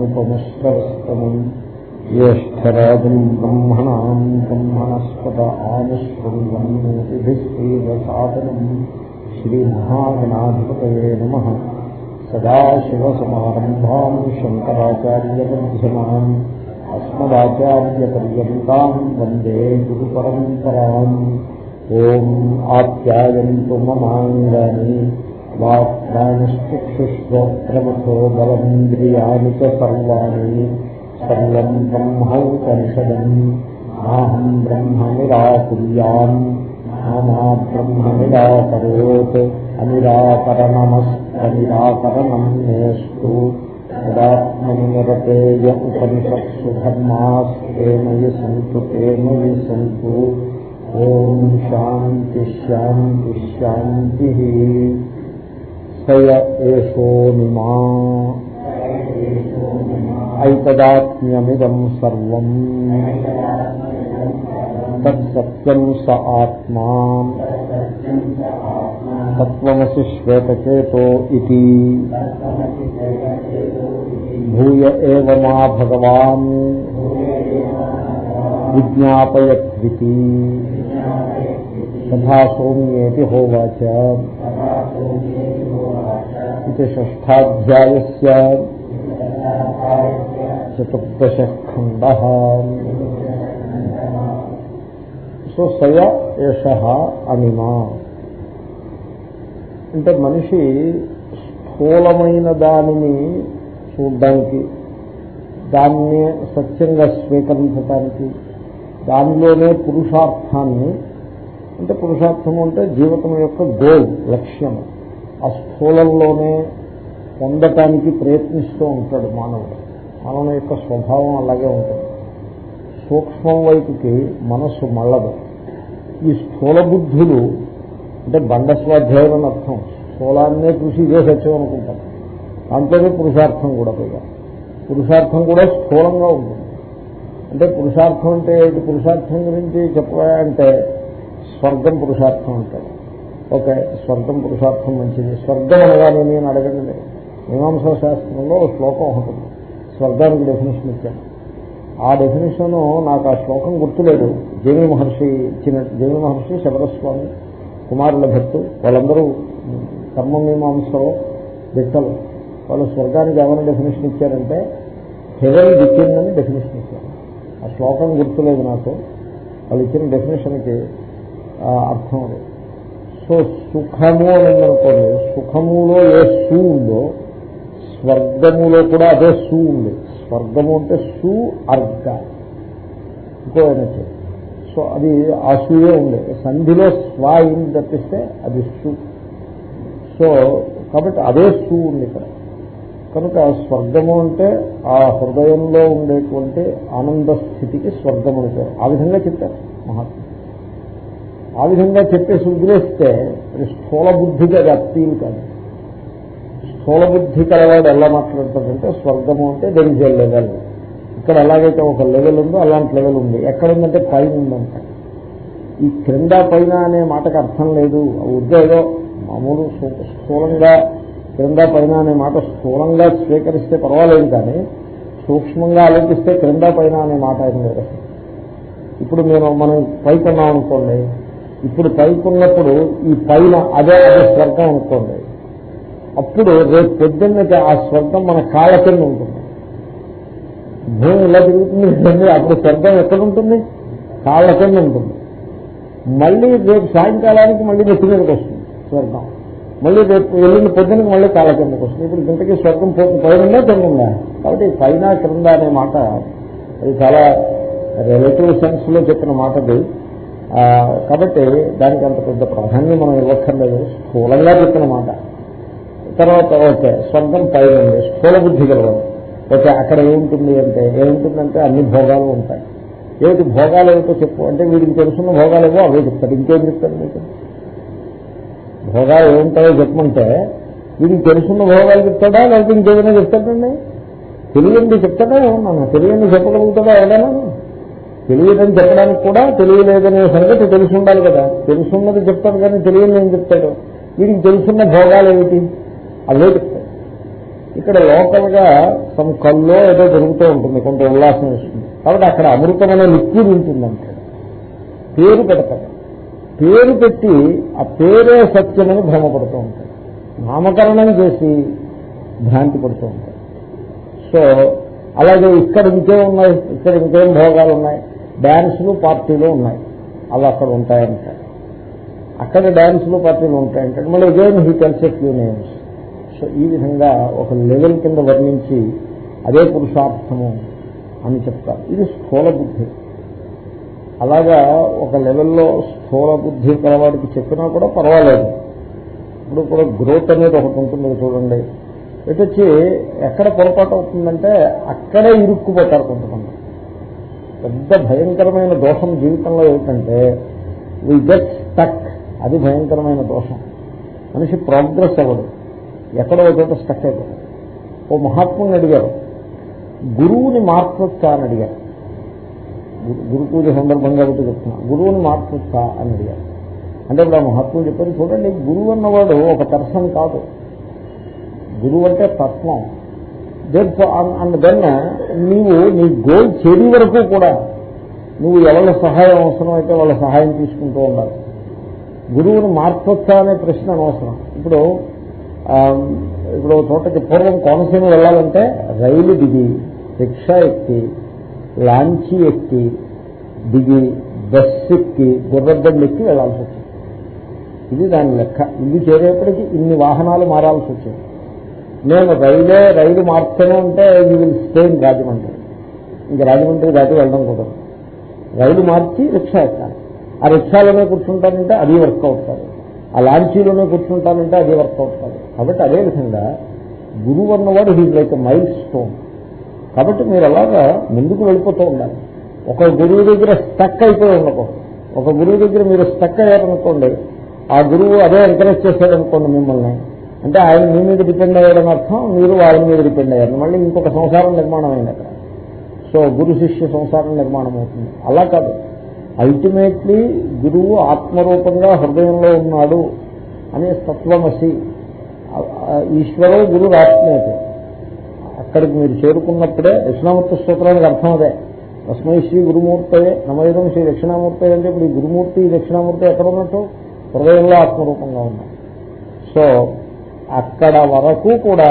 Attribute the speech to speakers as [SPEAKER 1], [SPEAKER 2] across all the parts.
[SPEAKER 1] उपमश्रवस्तमम् ज्येष्ठराजम् ब्रह्मणाम् ब्रह्मणस्पत आनुशृण्वन्नोतिभिः श्रीरसादनम् श्रीमहागणाधिपतये नमः सदाशिवसमारम्भाम् शङ्कराचार्यमध्यमान् अस्मदाचार्यपर्यन्ताम् वन्दे गुरुपरम्पराम् ॐ आप्यायन्तु ममाङ्गानि వాక్ప్రాణిశ్చుక్షుశ్రోత్రమతో బలమింద్రియాణి సర్వాణి సర్వం బ్రహ్మ ఉపనిషదం నాహం బ్రహ్మ నిరాకుర్యాం నానా బ్రహ్మ నిరాకరోత్ అనిరాకరణమస్కనిరాకరణం నేస్తు తదాత్మనిరతేయ ఉపనిషత్సు ధర్మాస్మయ సంతు తేమయ సంతు ఓం శాంతి శాంతి శాంతి సయ ఏషోనిమా ఐతదాత్మ్యమిదం సర్వం తత్సత్యం స ఆత్మా తత్వమసి శ్వేతచేతో ఇది భూయ ఏవ మా భగవాన్ విజ్ఞాపయత్వితి తథా సోమ్యేతి హోవాచ ఇది షష్టాధ్యాయ చతుర్దశ సో సయ ఏష అనిమా అంటే మనిషి స్థూలమైన దానిని చూడ్డానికి దాన్ని సత్యంగా స్వీకరించడానికి దానిలోనే పురుషార్థాన్ని అంటే పురుషార్థం అంటే జీవితం యొక్క గోల్ లక్ష్యం ఆ స్థూలంలోనే పొందటానికి ప్రయత్నిస్తూ ఉంటాడు మానవుడు. మానవుని యొక్క స్వభావం అలాగే ఉంటుంది. సూక్ష్మం వైపుకి మనస్సు మళ్ళదు. ఈ స్థూల బుద్ధులు అంటే బండ స్వాధ్యాయం అని అర్థం. స్థూలాన్నే చూసి ఇదే సత్యం అనుకుంటారు దాంట్లోనే పురుషార్థం కూడా పైగా. పురుషార్థం కూడా స్థూలంగా ఉంటుంది. అంటే పురుషార్థం అంటే పురుషార్థం గురించి చెప్పాలంటే స్వర్గం పురుషార్థం అంటారు. ఓకే స్వర్గం పురుషార్థం మంచిది. స్వర్గం అనగానే నేను అడగండి. మీమాంసా శాస్త్రంలో శ్లోకం ఉంటుంది స్వర్గానికి డెఫినేషన్ ఇచ్చాను. ఆ డెఫినేషన్ నాకు ఆ శ్లోకం గుర్తులేదు. జైన మహర్షి ఇచ్చిన జైన మహర్షి శబరస్వామి కుమారుల భక్తు వాళ్ళందరూ కర్మమీమాంసలో దిట్టలు వాళ్ళు స్వర్గానికి ఏమైనా డెఫినేషన్ ఇచ్చారంటే హెవెన్ దిక్కిందని డెఫినేషన్ ఇచ్చారు. ఆ శ్లోకం గుర్తులేదు నాకు. వాళ్ళు ఇచ్చిన డెఫినేషన్కి అర్థం లేదు సో సుఖము అని అనుకోండి సుఖములో ఏ సూ ఉందో స్వర్గములో కూడా అదే సూ ఉంది. స్వర్గము అంటే సూ అర్గ ఇంకో సో అది ఆ సూయే ఉంది. సంధిలో స్వా ఏం తప్పిస్తే అది సూ. సో కాబట్టి అదే సూ ఉంది ఇక్కడ. కనుక స్వర్గము అంటే ఆ హృదయంలో ఉండేటువంటి ఆనంద స్థితికి స్వర్గము అంటే ఆ విధంగా చెప్పారు మహాత్మ ఆ విధంగా చెప్పేసి వదిలేస్తే అది స్థూల బుద్ధిగా అది అప్పీల్ కాదు. స్థూల బుద్ధి కలవాడు ఎలా మాట్లాడతాడంటే స్వర్గము అంటే దెర్ ఇస్ ఎ లెవెల్ ఇక్కడ ఎలాగైతే ఒక లెవెల్ ఉందో అలాంటి లెవెల్ ఉంది. ఎక్కడ ఉందంటే పైన ఉందంట. ఈ క్రింద పైన అనే మాటకు అర్థం లేదు. ఉద్యోగం మామూలు స్థూలంగా క్రింద పైన అనే మాట స్థూలంగా స్వీకరిస్తే పర్వాలేదు కానీ సూక్ష్మంగా ఆలోచిస్తే క్రింద పైన అనే మాట ఏం లేదు ఇప్పుడు మేము మనం పైకున్నాం అనుకోండి ఇప్పుడు పైకున్నప్పుడు ఈ పైన అదే అదే స్వర్గం అనుకోండి. అప్పుడు రేపు పొద్దున్నకి ఆ స్వర్గం మన కాళ్ళ కింద ఉంటుంది. భూమి ఇలా తిరుగుతుంది అప్పుడు స్వర్గం ఎక్కడ ఉంటుంది కాళ్ళ కింద ఉంటుంది. మళ్ళీ రేపు సాయంకాలానికి మళ్ళీ నెత్తి మీదకి వస్తుంది స్వర్గం. మళ్ళీ రేపు వెళ్ళిన పొద్దునకి మళ్ళీ కాళ్ళ కిందకి వస్తుంది. ఇప్పుడు ఇంతకీ స్వర్గం పైన కింద ఉందా కాబట్టి పైన క్రింద అనే మాట అది చాలా రిలేటివ్ సెన్స్లో చెప్పిన మాట అది. కాబట్టి దానికి అంత పెద్ద ప్రాధాన్యం మనం ఇవ్వక్కర్లేదు. స్థూలంగా చెప్పిన మాట తర్వాత ఓకే స్వర్గం పైన ఉంది స్థూల బుద్ధి కలవదు ఓకే అక్కడ ఏముంటుంది అంటే ఏముంటుందంటే అన్ని భోగాలు ఉంటాయి. ఏమిటి భోగాలు ఏమిటో చెప్పు. అంటే వీడికి తెలుసున్న భోగాలు ఏవో అవే చెప్తారు. ఇంకేం చెప్తారు మీకు? భోగాలు ఏముంటాయో చెప్పమంటే వీడికి తెలుసున్న భోగాలు చెప్తాడా? లేకపోతే ఇంకేదైనా చెప్తాడండి? తెలియండి చెప్తాడా? ఏమన్నా? తెలియండి చెప్పగలుగుతాడా ఏదైనా తెలియదని చెప్పడానికి కూడా తెలియలేదనే సంగతి తెలిసి ఉండాలి కదా. తెలుసున్నది చెప్తాడు కానీ తెలియని ఏం చెప్తాడు? వీడికి తెలుసున్న భోగాలు ఏమిటి? అవే చెప్తాడు. ఇక్కడ లోకల్గా సమ్ కల్లో ఏదో జరుగుతూ ఉంటుంది కొంత ఉల్లాసం వస్తుంది. కాబట్టి అక్కడ అమృతమైన లిక్విడ్ ఉంటుందంటాడు పేరు పెడతాడు పేరు పెట్టి ఆ పేరే సత్యమని భ్రమపడుతూ ఉంటాడు నామకరణం చేసి భ్రాంతి పడుతూ ఉంటాడు సో అలాగే ఇక్కడ ఇంకేం ఉన్నాయి ఇక్కడ ఇంకేం భోగాలు ఉన్నాయి? డ్యాన్సులు పార్టీలు ఉన్నాయి. అవి అక్కడ ఉంటాయంట. అక్కడ డ్యాన్సులు పార్టీలు ఉంటాయంటే. మళ్ళీ again he tells a few names? So ఈ విధంగా ఒక లెవెల్ కింద వర్ణించి అదే పురుషార్థము అని చెప్తారు. ఇది స్థూల బుద్ధి. అలాగా ఒక లెవెల్లో స్థూల బుద్ధి కలవాడికి చెప్పినా కూడా పర్వాలేదు. ఇప్పుడు కూడా గ్రోత్ అనేది ఒకటి ఉంటుంది చూడండి. ఇటు వచ్చి ఎక్కడ పొరపాటు అవుతుందంటే అక్కడే ఇరుక్కుపోతారు కొంతమంది. పెద్ద భయంకరమైన దోషం జీవితంలో ఏమిటంటే వి గెట్ స్టక్ అది భయంకరమైన దోషం. మనిషి ప్రోగ్రెస్ అవ్వదు ఎక్కడో చోట స్టక్ అయిపోతుంది ఓ మహాత్ముని అడిగారు. గురువుని మార్చొచ్చా అని అడిగారు. గురు పూజ సందర్భంగా ఒకటి చెప్తున్నా. గురువుని మార్చొచ్చా అని అడిగారు. అంటే ఇప్పుడు ఆ మహాత్ములు చెప్పారు చూడండి గురువు అన్నవాడు ఒక పర్సన్ కాదు. గురువు అంటే తత్వం అండ్ దెన్ నీవు నీ గోల్ చేరి వరకు కూడా నువ్వు ఎవరి సహాయం అవసరం అయితే వాళ్ళ సహాయం తీసుకుంటూ ఉండాలి. గురువుని మార్చొచ్చా అనే ప్రశ్న అనవసరం. ఇప్పుడు ఇప్పుడు తోటకి చోటకి పూర్వం కోనసీమ వెళ్ళాలంటే రైలు దిగి రిక్షా ఎక్కి లాంచీ ఎక్కి దిగి బస్సు ఎక్కి గుర్రద్దండి ఎక్కి వెళ్ళాల్సి వచ్చింది ఇది దాని లెక్క. ఇల్లు చేరేప్పటికి ఇన్ని వాహనాలు మారాల్సి వచ్చింది నేను రైలే రైలు మార్చనే ఉంటే you will stay in Rajahmundry ఇంకా రాజమండ్రి దాటి వెళ్ళడం కుదరదు రైలు మార్చి రిక్షా ఎక్కాలి. ఆ రిక్షాలోనే కూర్చుంటానంటే అది వర్కౌట్ కాదు. ఆ లాంచీలోనే కూర్చుంటానంటే అది వర్కౌట్ కాదు. కాబట్టి అదే విధంగా గురువు అన్నవాడు హీజ్ లైక్ మైల్ స్టోన్ కాబట్టి మీరు అలాగా ముందుకు వెళ్ళిపోతూ ఉండాలి. ఒక గురువు దగ్గర స్టక్ అయిపోయి ఉండకూడదు. ఒక గురువు దగ్గర మీరు స్టక్ అయ్యారనుకోండి ఆ గురువు అదే ఎంకరేజ్ చేశాడు అనుకోండి మిమ్మల్ని అంటే ఆయన మీ మీద డిపెండ్ అయ్యాడని అర్థం మీరు వాళ్ళ మీద డిపెండ్ అయ్యారు. మళ్ళీ ఇంకొక సంసారం నిర్మాణం అయింది అక్కడ. సో గురు శిష్య సంసారం నిర్మాణం అవుతుంది. అలా కాదు. అల్టిమేట్లీ గురువు ఆత్మరూపంగా హృదయంలో ఉన్నాడు అనే తత్వమసి ఈశ్వరో గురు ఆత్మేతి అక్కడికి మీరు చేరుకున్నప్పుడే దక్షిణామూర్తి స్తోత్రానికి అర్థం అదే. తస్మై శ్రీ గురుమూర్తయే. నమయుధం శ్రీ దక్షిణామూర్తి అంటే ఇప్పుడు ఈ గురుమూర్తి దక్షిణామూర్తి ఎక్కడ ఉన్నట్టు? హృదయంలో ఆత్మరూపంగా ఉన్నాయి సో అక్కడ వరకు కూడా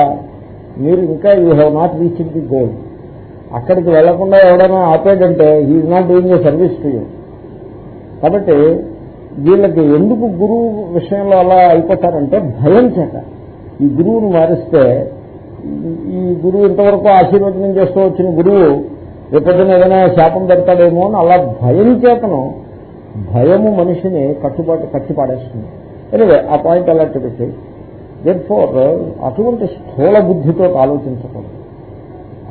[SPEAKER 1] మీరు ఇంకా you have not reach the goal అక్కడికి వెళ్ళకుండా ఎవడైనా ఆపేదంటే he not doing a service to you కాబట్టి వీళ్ళకి ఎందుకు గురువు విషయంలో అలా అయిపోతారంటే భయం చేత. ఈ గురువును మారిస్తే ఈ గురువు ఇంతవరకు ఆశీర్వచనం చేస్తూ వచ్చిన గురువు రేపొద్దున ఏదైనా శాపం పెడతాడేమో అని అలా భయం చేతను భయము మనిషిని కట్టుబాటు కట్టి పాడేస్తుంది ఎనివే ఆ పాయింట్ అలా పెట్టి దెన్ ఫోర్ అటువంటి స్థూల బుద్ధితో ఆలోచించకూడదు.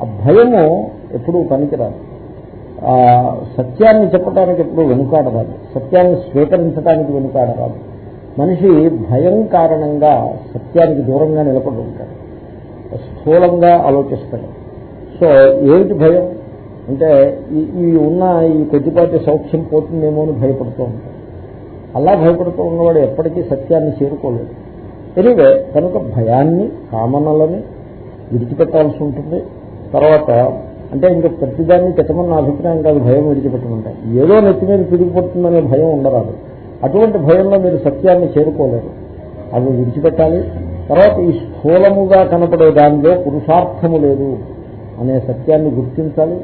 [SPEAKER 1] ఆ భయము ఎప్పుడూ పనికిరాదు. సత్యాన్ని చెప్పడానికి ఎప్పుడు వెనుకాడరాదు. సత్యాన్ని స్వీకరించడానికి వెనుకాడరాదు. మనిషి భయం కారణంగా సత్యానికి దూరంగా నిలబడి ఉంటాడు. స్థూలంగా ఆలోచిస్తాడు. సో ఏమిటి భయం? అంటే ఈ ఉన్న ఈ కొద్దిపాటి సౌఖ్యం పోతుందేమో అని భయపడుతూ ఉంటాడు. అలా భయపడుతూ ఉన్నవాడు ఎప్పటికీ సత్యాన్ని చేరుకోలేదు ఎనీవే కనుక భయాన్ని కామనలని విడిచిపెట్టాల్సి ఉంటుంది. తర్వాత అంటే ఇంకా ప్రతిదాన్ని పెట్టమని నా అభిప్రాయం కాదు భయం విడిచిపెట్టమంటారు ఏదో నెత్తి మీద తిరిగిపోతుందనే భయం ఉండరాదు. అటువంటి భయంలో మీరు సత్యాన్ని చేరుకోలేరు. అవి విడిచిపెట్టాలి. తర్వాత ఈ స్థూలముగా కనపడే దానిలో పురుషార్థము లేదు అనే సత్యాన్ని గుర్తించాలి.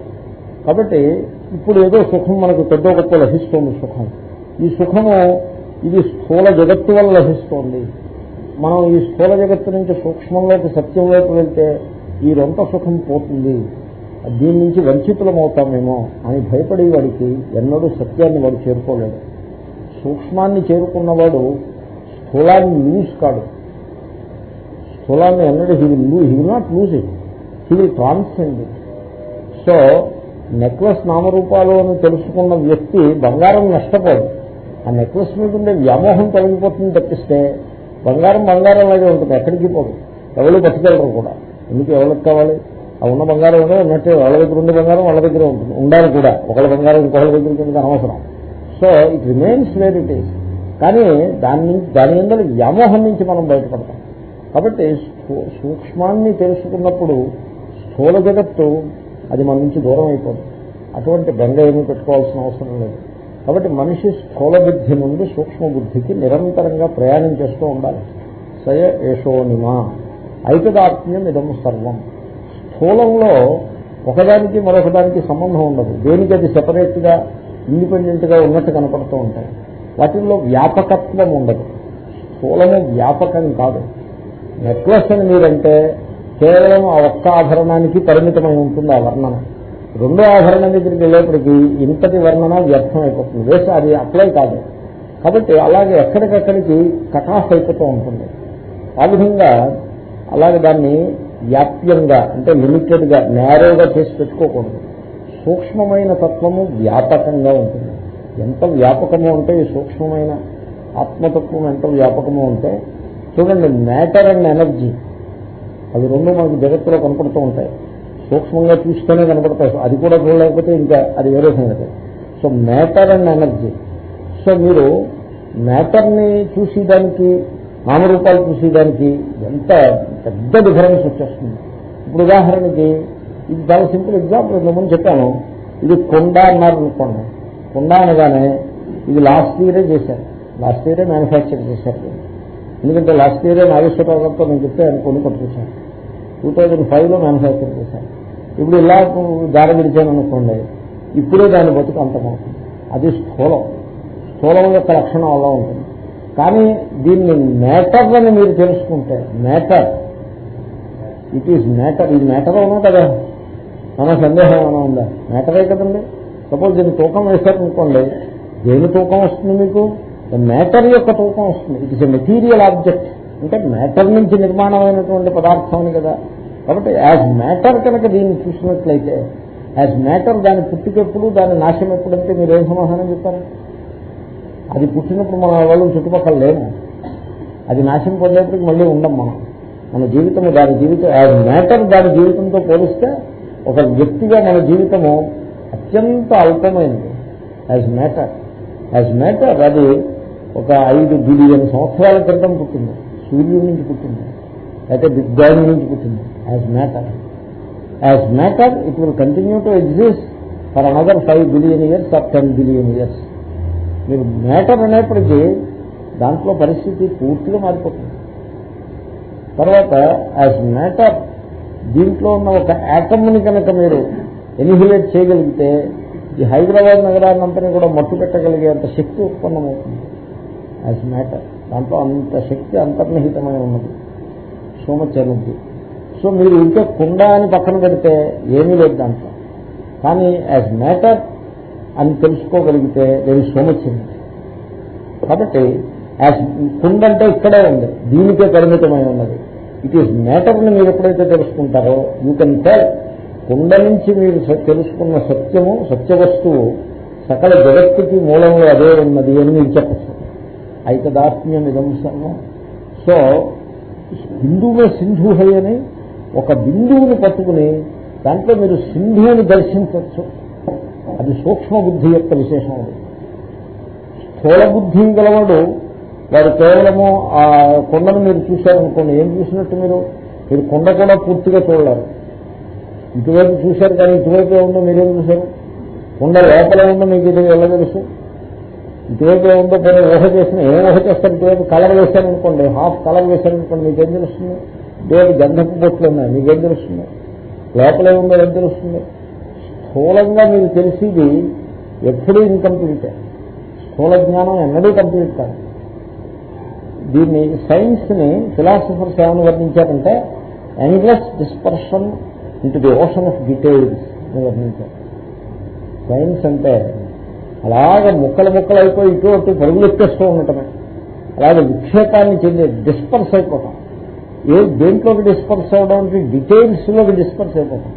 [SPEAKER 1] కాబట్టి ఇప్పుడు ఏదో సుఖం మనకు పెద్ద గొప్ప లభిస్తోంది సుఖం. ఈ సుఖము ఇది స్థూల జగత్తు వల్ల లభిస్తోంది. మనం ఈ స్థూల జగత్తు నుంచి సూక్ష్మంలోకి సత్యంలోకి వెళ్తే ఈ రొంత సుఖం పోతుంది. దీని నుంచి వంచితులం అవుతామేమో అని భయపడే వాడికి ఎన్నడూ సత్యాన్ని వాడు చేరుకోలేడు. సూక్ష్మాన్ని చేరుకున్నవాడు స్థూలాన్ని లూజ్ కాడు. స్థూలాన్ని ఎన్నడూ హీ విల్ లూ he will not lose it he will transcend it so necklace నామరూపాలు అని తెలుసుకున్న వ్యక్తి బంగారం నష్టపోదు ఆ నెక్లెస్ మీద ఉండే వ్యామోహం తొలగిపోతుంది తప్పిస్తే బంగారం బంగారం లాగే ఉంటుంది. ఎక్కడికి పోదు. ఎవరు పట్టుకెళ్ళరు కూడా. ఎందుకు ఎవరికి కావాలి? ఆ ఉన్న బంగారం ఏదో ఉన్నట్టే వాళ్ళ దగ్గర ఉండే బంగారం వాళ్ళ దగ్గర ఉంటుంది. ఉండాలి కూడా. ఒకళ్ళ బంగారం ఇంకొకళ్ళ దగ్గరికి ఉంటుంది అనవసరం. So it remains where it is కానీ దాని నుంచి దాని మీద వ్యామోహం నుంచి మనం బయటపడతాం. కాబట్టి సూక్ష్మాన్ని తెలుసుకున్నప్పుడు స్థూల జగత్తు అది మన నుంచి దూరం అయిపోతుంది అటువంటి బెంగ ఏమీ పెట్టుకోవాల్సిన అవసరం లేదు. కాబట్టి మనిషి స్థూల బుద్ధి నుండి సూక్ష్మ బుద్ధికి నిరంతరంగా ప్రయాణం చేస్తూ ఉండాలి. సయ యశోనిమా ఐకదాత్మ్యం ఇదం సర్వం. స్థూలంలో ఒకదానికి మరొకదానికి సంబంధం ఉండదు. దేనికి అది సెపరేట్గా ఇండిపెండెంట్గా ఉన్నట్టు కనపడుతూ ఉంటాయి. వాటిల్లో వ్యాపకత్వం ఉండదు. స్థూలము వ్యాపకం కాదు. నెక్లెస్ అని మీరంటే కేవలం ఆ ఒక్క ఆభరణానికి పరిమితమై ఉంటుంది ఆ వర్ణన. రెండో ఆభరణం దగ్గరికి వెళ్ళేప్పటికీ ఇంతటి వర్ణన వ్యర్థం అయిపోతుంది. వేసి అది అప్లై కాదు. కాబట్టి అలాగే ఎక్కడికక్కడికి కటాఫ్ అయిపోతూ ఉంటుంది. ఆ విధంగా అలాగే దాన్ని వ్యాప్యంగా అంటే లిమిటెడ్గా నేరోగా చేసి పెట్టుకోకూడదు. సూక్ష్మమైన తత్వము వ్యాపకంగా ఉంటుంది. ఎంత వ్యాపకము అంటే ఈ సూక్ష్మమైన ఆత్మతత్వం ఎంత వ్యాపకము అంటే చూడండి మ్యాటర్ అండ్ ఎనర్జీ అవి రెండు మనకు జగత్తులో కనపడుతూ ఉంటాయి. సూక్ష్మంగా చూస్తేనే కనపడతాయి. అది కూడా చూడలేకపోతే ఇంకా అది వేరే సంగతి. So matter and energy so మీరు మ్యాటర్ని చూసేదానికి నామరూపాలు చూసేదానికి ఎంత పెద్ద డిఫరెన్స్ వచ్చేస్తుంది. ఇప్పుడు ఉదాహరణకి ఇది చాలా సింపుల్ ఎగ్జాంపుల్ ముందు చెప్పాను. ఇది కొండ అన్నారు అనుకోండి. కొండ అనగానే ఇది లాస్ట్ ఇయరే చేశారు. లాస్ట్ ఇయరే మ్యానుఫ్యాక్చర్ చేశారు. ఎందుకంటే లాస్ట్ ఇయరే నాగేశ్వరరావు గారితో నేను చెప్తే ఆయన కొన్ని పట్టుకొచ్చాను టూ థౌజండ్ ఫైవ్లో మ్యానుఫ్యాక్చర్ చేశాను. ఇప్పుడు ఇలా దారి విడిచాను అనుకోండి ఇప్పుడే దాన్ని బతుకు అంతమవుతుంది అది స్థూలం. స్థూలం యొక్క లక్షణం అలా ఉంటుంది. కానీ దీన్ని మ్యాటర్ అని మీరు తెలుసుకుంటే మ్యాటర్ ఇట్ ఈజ్ మ్యాటర్ ఇది మ్యాటర్ అవునా కదా. మన సందేహం ఏమైనా ఉందా? మ్యాటరే కదండి. సపోజ్ దీన్ని తూకం వేశారనుకోండి దేని తూకం వస్తుంది మీకు? మ్యాటర్ యొక్క తూకం వస్తుంది. It is a material object అంటే మ్యాటర్ నుంచి నిర్మాణమైనటువంటి పదార్థం అని కదా. కాబట్టి యాజ్ మ్యాటర్ కనుక దీన్ని చూసినట్లయితే యాజ్ మ్యాటర్ దాని పుట్టికెప్పుడు దాని నాశనం ఎప్పుడంటే మీరు ఏం సమాధానం చెప్పారు అది పుట్టినప్పుడు మన వాళ్ళు చుట్టుపక్కల లేము అది నాశనం పొందేప్పటికి మళ్ళీ ఉండం మనం. మన జీవితము దాని జీవితం యాజ్ మ్యాటర్ దాని జీవితంతో పోలిస్తే ఒక వ్యక్తిగా మన జీవితము అత్యంత అల్పమైనది. యాజ్ మ్యాటర్ యాజ్ మ్యాటర్ అది ఒక ఐదు బిలియన్ సంవత్సరాల క్రితం పుట్టింది. సూర్యుడి నుంచి పుట్టింది. అయితే బిగ్ బ్యాంగ్ నుంచి పుట్టింది. As matter as matter it will continue to exist for another five billion years or ten billion years మీరు మ్యాటర్ అనేప్పటికీ దాంట్లో పరిస్థితి పూర్తిగా మారిపోతుంది. తర్వాత యాజ్ మ్యాటర్ దీంట్లో ఉన్న ఒక యాటమ్ని కనుక మీరు ఎనిహిలేట్ చేయగలిగితే ఈ హైదరాబాద్ నగరాన్నంతని కూడా మట్టు పెట్టగలిగే అంత శక్తి ఉత్పన్నమవుతుంది. యాజ్ మ్యాటర్ దాంట్లో అంత శక్తి అంతర్నిహితమై ఉన్నది. సో మచ్ ఎనర్జీ సో మీరు ఇంకే కుండ అని పక్కన పెడితే ఏమీ లేదు దాంట్లో. కానీ యాజ్ మ్యాటర్ అని తెలుసుకోగలిగితే దేర్ ఇస్ సో మచ్ కాబట్టి యాజ్ కుండ అంటే ఇక్కడే ఉంది. దీనికే పరిమితమై ఉన్నది. ఇట్ ఈస్ మ్యాటర్ని మీరు ఎప్పుడైతే తెలుసుకుంటారో యూ కెన్ టెల్ కుండ నుంచి మీరు తెలుసుకున్న సత్యము సత్య వస్తువు సకల జగత్తుకి మూలంలో అదే ఉన్నది అని మీరు చెప్పచ్చు. ఐకదాస్మ్యం ఇదం సర్వం. సో బిందువులో సింధు హై అని ఒక బిందువుని పట్టుకుని దాంట్లో మీరు సింధువుని దర్శించవచ్చు. అది సూక్ష్మ బుద్ధి యొక్క విశేషం అది స్థూల బుద్ధి గలవాడు వారు కేవలము ఆ కొండను మీరు చూశారనుకోండి ఏం చూసినట్టు మీరు? మీరు కొండ కూడా పూర్తిగా చూడలేరు. ఇటువైపు చూశారు కానీ ఇటువైపు ఉందో మీరేం చూశారు? కొండ లోపల ఉందో మీకు ఇది ఎలా తెలుసు? ఇటువైపు ఉందో కొన్ని ఊహ చేసిన ఏం ఊహ చేస్తారు? ఇటువైపు కలర్ వేశారనుకోండి హాఫ్ కలర్ వేశారనుకోండి మీకేం తెలుస్తుంది? దేవుడు గంధపు బొట్లు ఉన్నాయి మీకేం తెలుస్తుంది? లోపలే ఉందో ఏం తెలుస్తుంది? స్థూలంగా మీకు తెలిసేది ఎప్పుడూ ఇన్కంప్లీట్ స్థూల జ్ఞానం ఎన్నడూ కంప్లీట్ కాదు. దీన్ని సైన్స్ని ఫిలాసఫర్స్ ఏమని వర్ణించారంటే endless dispersion into the ocean of details అని వర్ణించారు. సైన్స్ అంటే అలాగే ముక్కలు ముక్కలు అయిపోయి ఇటు అటు పరుగులు ఎక్కేస్తూ ఉండటమే. అలాగే విక్షేపాన్ని చెంది డిస్పర్స్ అయిపోతాం. ఏ దేంట్లోకి డిస్పర్స్ అవడానికి డీటెయిల్స్లోకి డిస్పర్స్ అయిపోతాం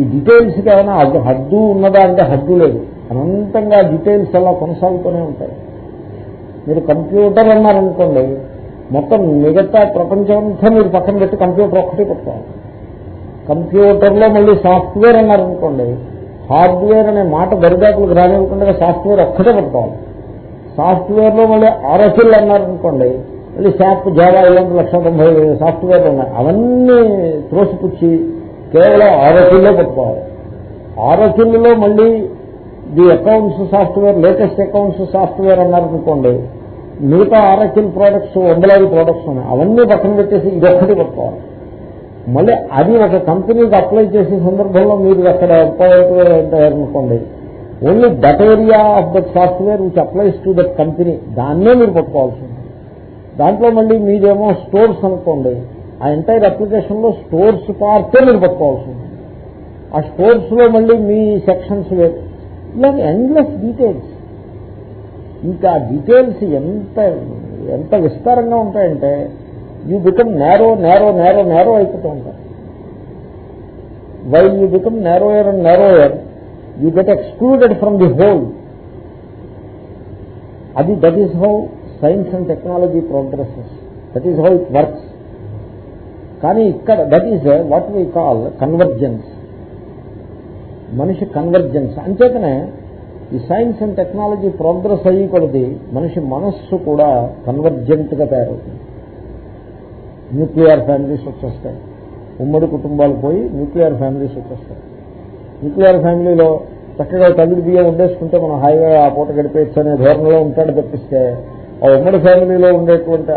[SPEAKER 1] ఈ డీటెయిల్స్కి ఏమైనా హద్దు ఉన్నదా అంటే హద్దు లేదు. అనంతంగా డీటెయిల్స్ అలా కొనసాగుతూనే ఉంటాయి. మీరు కంప్యూటర్ అన్నారనుకోండి మొత్తం మిగతా ప్రపంచం అంతా మీరు పక్కన పెట్టి కంప్యూటర్ ఒక్కటే పెట్టుకోవాలి. కంప్యూటర్లో మళ్ళీ సాఫ్ట్వేర్ అన్నారనుకోండి హార్డ్వేర్ అనే మాట దరిదాపులకు రానివ్వకుండా సాఫ్ట్వేర్ ఒక్కటే పెట్టుకోవాలి. సాఫ్ట్వేర్లో మళ్ళీ ఆరసిల్ అన్నారనుకోండి మళ్ళీ శాప్ జావా ఇలాంటి లక్ష తొంభై సాఫ్ట్వేర్లు ఉన్నాయి. అవన్నీ త్రోసిపుచ్చి కేవలం ఆరోకిల్లో పట్టుకోవాలి. ఆరోకిల్లో మళ్ళీ the accounts software latest accounts software అన్నారనుకోండి మిగతా ఆరోకిల్ ప్రోడక్ట్స్ వందలాది ప్రోడక్ట్స్ ఉన్నాయి. అవన్నీ పక్కన పెట్టేసి ఇదొక్కటి పట్టుకోవాలి. మళ్ళీ అది ఒక కంపెనీకి అప్లై చేసే సందర్భంలో మీరు అక్కడ ఎంప్లాయర్ అనుకోండి only that area of that software which applies to that company దాన్నే మీరు పట్టుకోవాల్సింది దాంట్లో మళ్ళీ మీదేమో స్టోర్స్ అనుకోండి ఆ ఎంటైర్ అప్లికేషన్లో స్టోర్స్ పార్టే మీరు పట్టుకోవాల్సి ఆ స్టోర్స్లో మళ్ళీ మీ సెక్షన్స్ వేరు. ఇలా ఎండ్లెస్ డీటెయిల్స్ ఇంకా డీటెయిల్స్ ఎంత ఎంత విస్తారంగా ఉంటాయంటే you become narrow narrow narrow narrow అయిపోతూ ఉంటారు. While you become narrower and narrower you get excluded from the whole అది that is how science and technology progresses. That is how it works కానీ ఇక్కడ that is what we call convergence మనిషి convergence అంచేతనే ఈ science and technology progress అయ్యి కొలది మనిషి మనస్సు కూడా కన్వర్జెంట్గా తయారవుతుంది. న్యూక్లియర్ ఫ్యామిలీస్ వచ్చేస్తాయి. ఉమ్మడి కుటుంబాలు పోయి న్యూక్లియర్ ఫ్యామిలీస్ వచ్చేస్తాయి. న్యూక్లియర్ ఫ్యామిలీలో చక్కగా తగిలి బియ్యం ఉండేసుకుంటే మనం హాయిగా ఆ పూట గడిపేయచ్చు అనే ధోరణిలో ఉంటాడు తప్పిస్తే ఆ ఉమ్మడి ఫ్యామిలీలో ఉండేటువంటి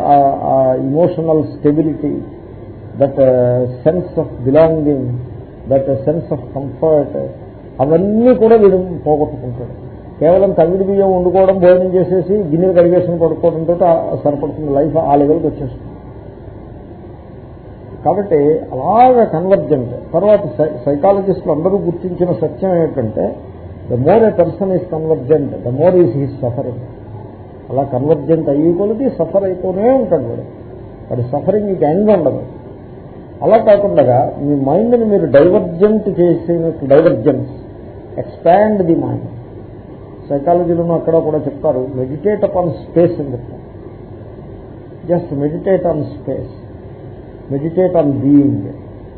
[SPEAKER 1] ఆ emotional stability that sense of belonging that sense of comfort అవన్నీ కూడా వీడు పోగొట్టుకుంటాడు. కేవలం తగిలి బియ్యం వండుకోవడం భోజనం చేసేసి గిన్నెలు కడిగేసిన పడుకోవడంతో సరిపడుతుంది లైఫ్ ఆ లెవెల్కి వచ్చేస్తుంది. కాబట్టి అలాగ కన్వర్జెంట్. తర్వాత సైకాలజిస్టులు అందరూ గుర్తించిన సత్యం ఏంటంటే the more a person is convergent the more is his suffering అలా కన్వర్జెంట్ అయ్యి కొలిది సఫర్ అయితూనే ఉంటాడు వాడు. వాడి సఫరింగ్ మీకు ఎండ్ ఉండదు. అలా కాకుండా మీ మైండ్ని మీరు డైవర్జెంట్ చేసినట్టు డైవర్జెన్స్ ఎక్స్పాండ్ ది మైండ్. సైకాలజీలోనూ అక్కడ కూడా చెప్తారు మెడిటేట్ అపాన్ స్పేస్ అని చెప్తారు. Just meditate on space meditate on being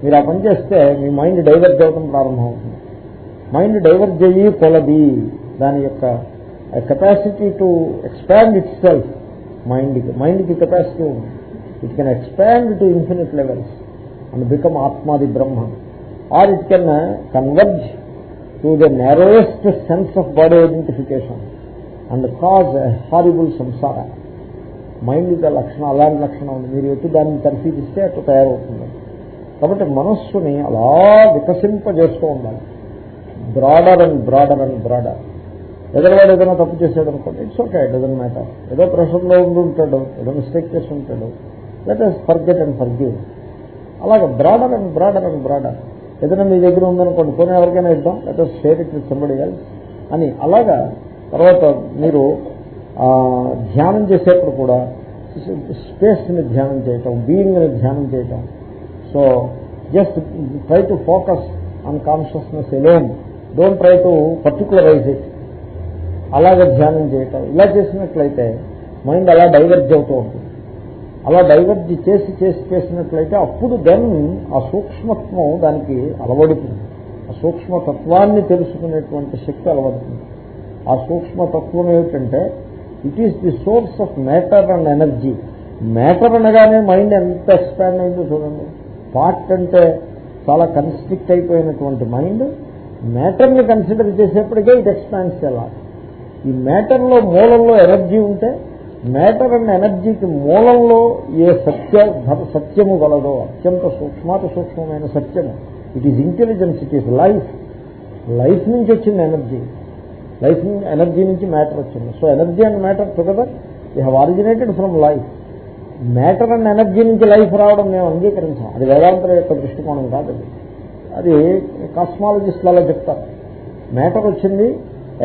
[SPEAKER 1] మీరు ఆ పని చేస్తే మీ మైండ్ డైవర్జ్ అవ్వడం ప్రారంభమవుతుంది. మైండ్ డైవర్జ్ అయ్యి కొలది దాని యొక్క capacity to expand itself మైండ్కి మైండ్కి కెపాసిటీ ఉంది. It can expand to infinite levels and become ఆత్మాది Brahma or it can converge to the narrowest sense of body identification and cause horrible samsara mind లక్షణం అలాంటి లక్షణం ఉంది. మీరు ఎటు దాన్ని పరిశీలిస్తే అటు తయారవుతుంది. కాబట్టి మనస్సుని అలా వికసింపజేస్తూ ఉండాలి. Broader and broader and broader ఎదరవాడు ఏదైనా తప్పు చేశాడు అనుకోండి ఇట్స్ ఓకే డజన్ మ్యాటర్ ఏదో ప్రెషర్లో ఉండి ఉంటాడు ఏదో మిస్టేక్ చేసి ఉంటాడు. Let us forget and forgive అలాగే broader and broader and broader ఏదైనా మీ దగ్గర ఉందనుకోండి కొన్ని ఎవరికైనా ఇద్దాం let us share it with somebody అని. అలాగా తర్వాత మీరు ధ్యానం చేసేప్పుడు కూడా స్పేస్ని ధ్యానం చేయటం బీయింగ్ని ధ్యానం చేయటం. So just try to focus on consciousness alone don't try to particularize it అలాగే ధ్యానం చేయటం. ఇలా చేసినట్లయితే మైండ్ అలా డైవర్జ్ అవుతూ ఉంటుంది. అలా డైవర్జ్ చేసి చేసి చేసినట్లయితే అప్పుడు దెన్ ఆ సూక్ష్మత్వం దానికి అలవడుతుంది. ఆ సూక్ష్మతత్వాన్ని తెలుసుకునేటువంటి శక్తి అలవడుతుంది. ఆ సూక్ష్మతత్వం ఏమిటంటే it is the source of matter and energy matter అనగానే మైండ్ ఎంత ఎక్స్పాండ్ అయిందో చూడండి. పార్ట్ అంటే చాలా కన్స్ట్రిక్ట్ అయిపోయినటువంటి మైండ్. మ్యాటర్ని కన్సిడర్ చేసేప్పటికే ఇట్ ఎక్స్పాండ్స్ ఎలా ఈ మ్యాటర్లో మూలంలో ఎనర్జీ ఉంటే మ్యాటర్ అండ్ ఎనర్జీకి మూలంలో ఏ సత్య సత్యము గలదో అత్యంత సూక్ష్మాతి సూక్ష్మమైన సత్యము. It is intelligence it is life life నుంచి వచ్చింది ఎనర్జీ. లైఫ్ ఎనర్జీ నుంచి మ్యాటర్ వచ్చింది. So energy and matter together ఈ have originated from life matter and energy నుంచి లైఫ్ రావడం మేము అంగీకరించాం. అది వేదాంతర యొక్క దృష్టికోణం కాదు అది. అది కాస్మాలజిస్టులు అలా చెప్తారు. మ్యాటర్ వచ్చింది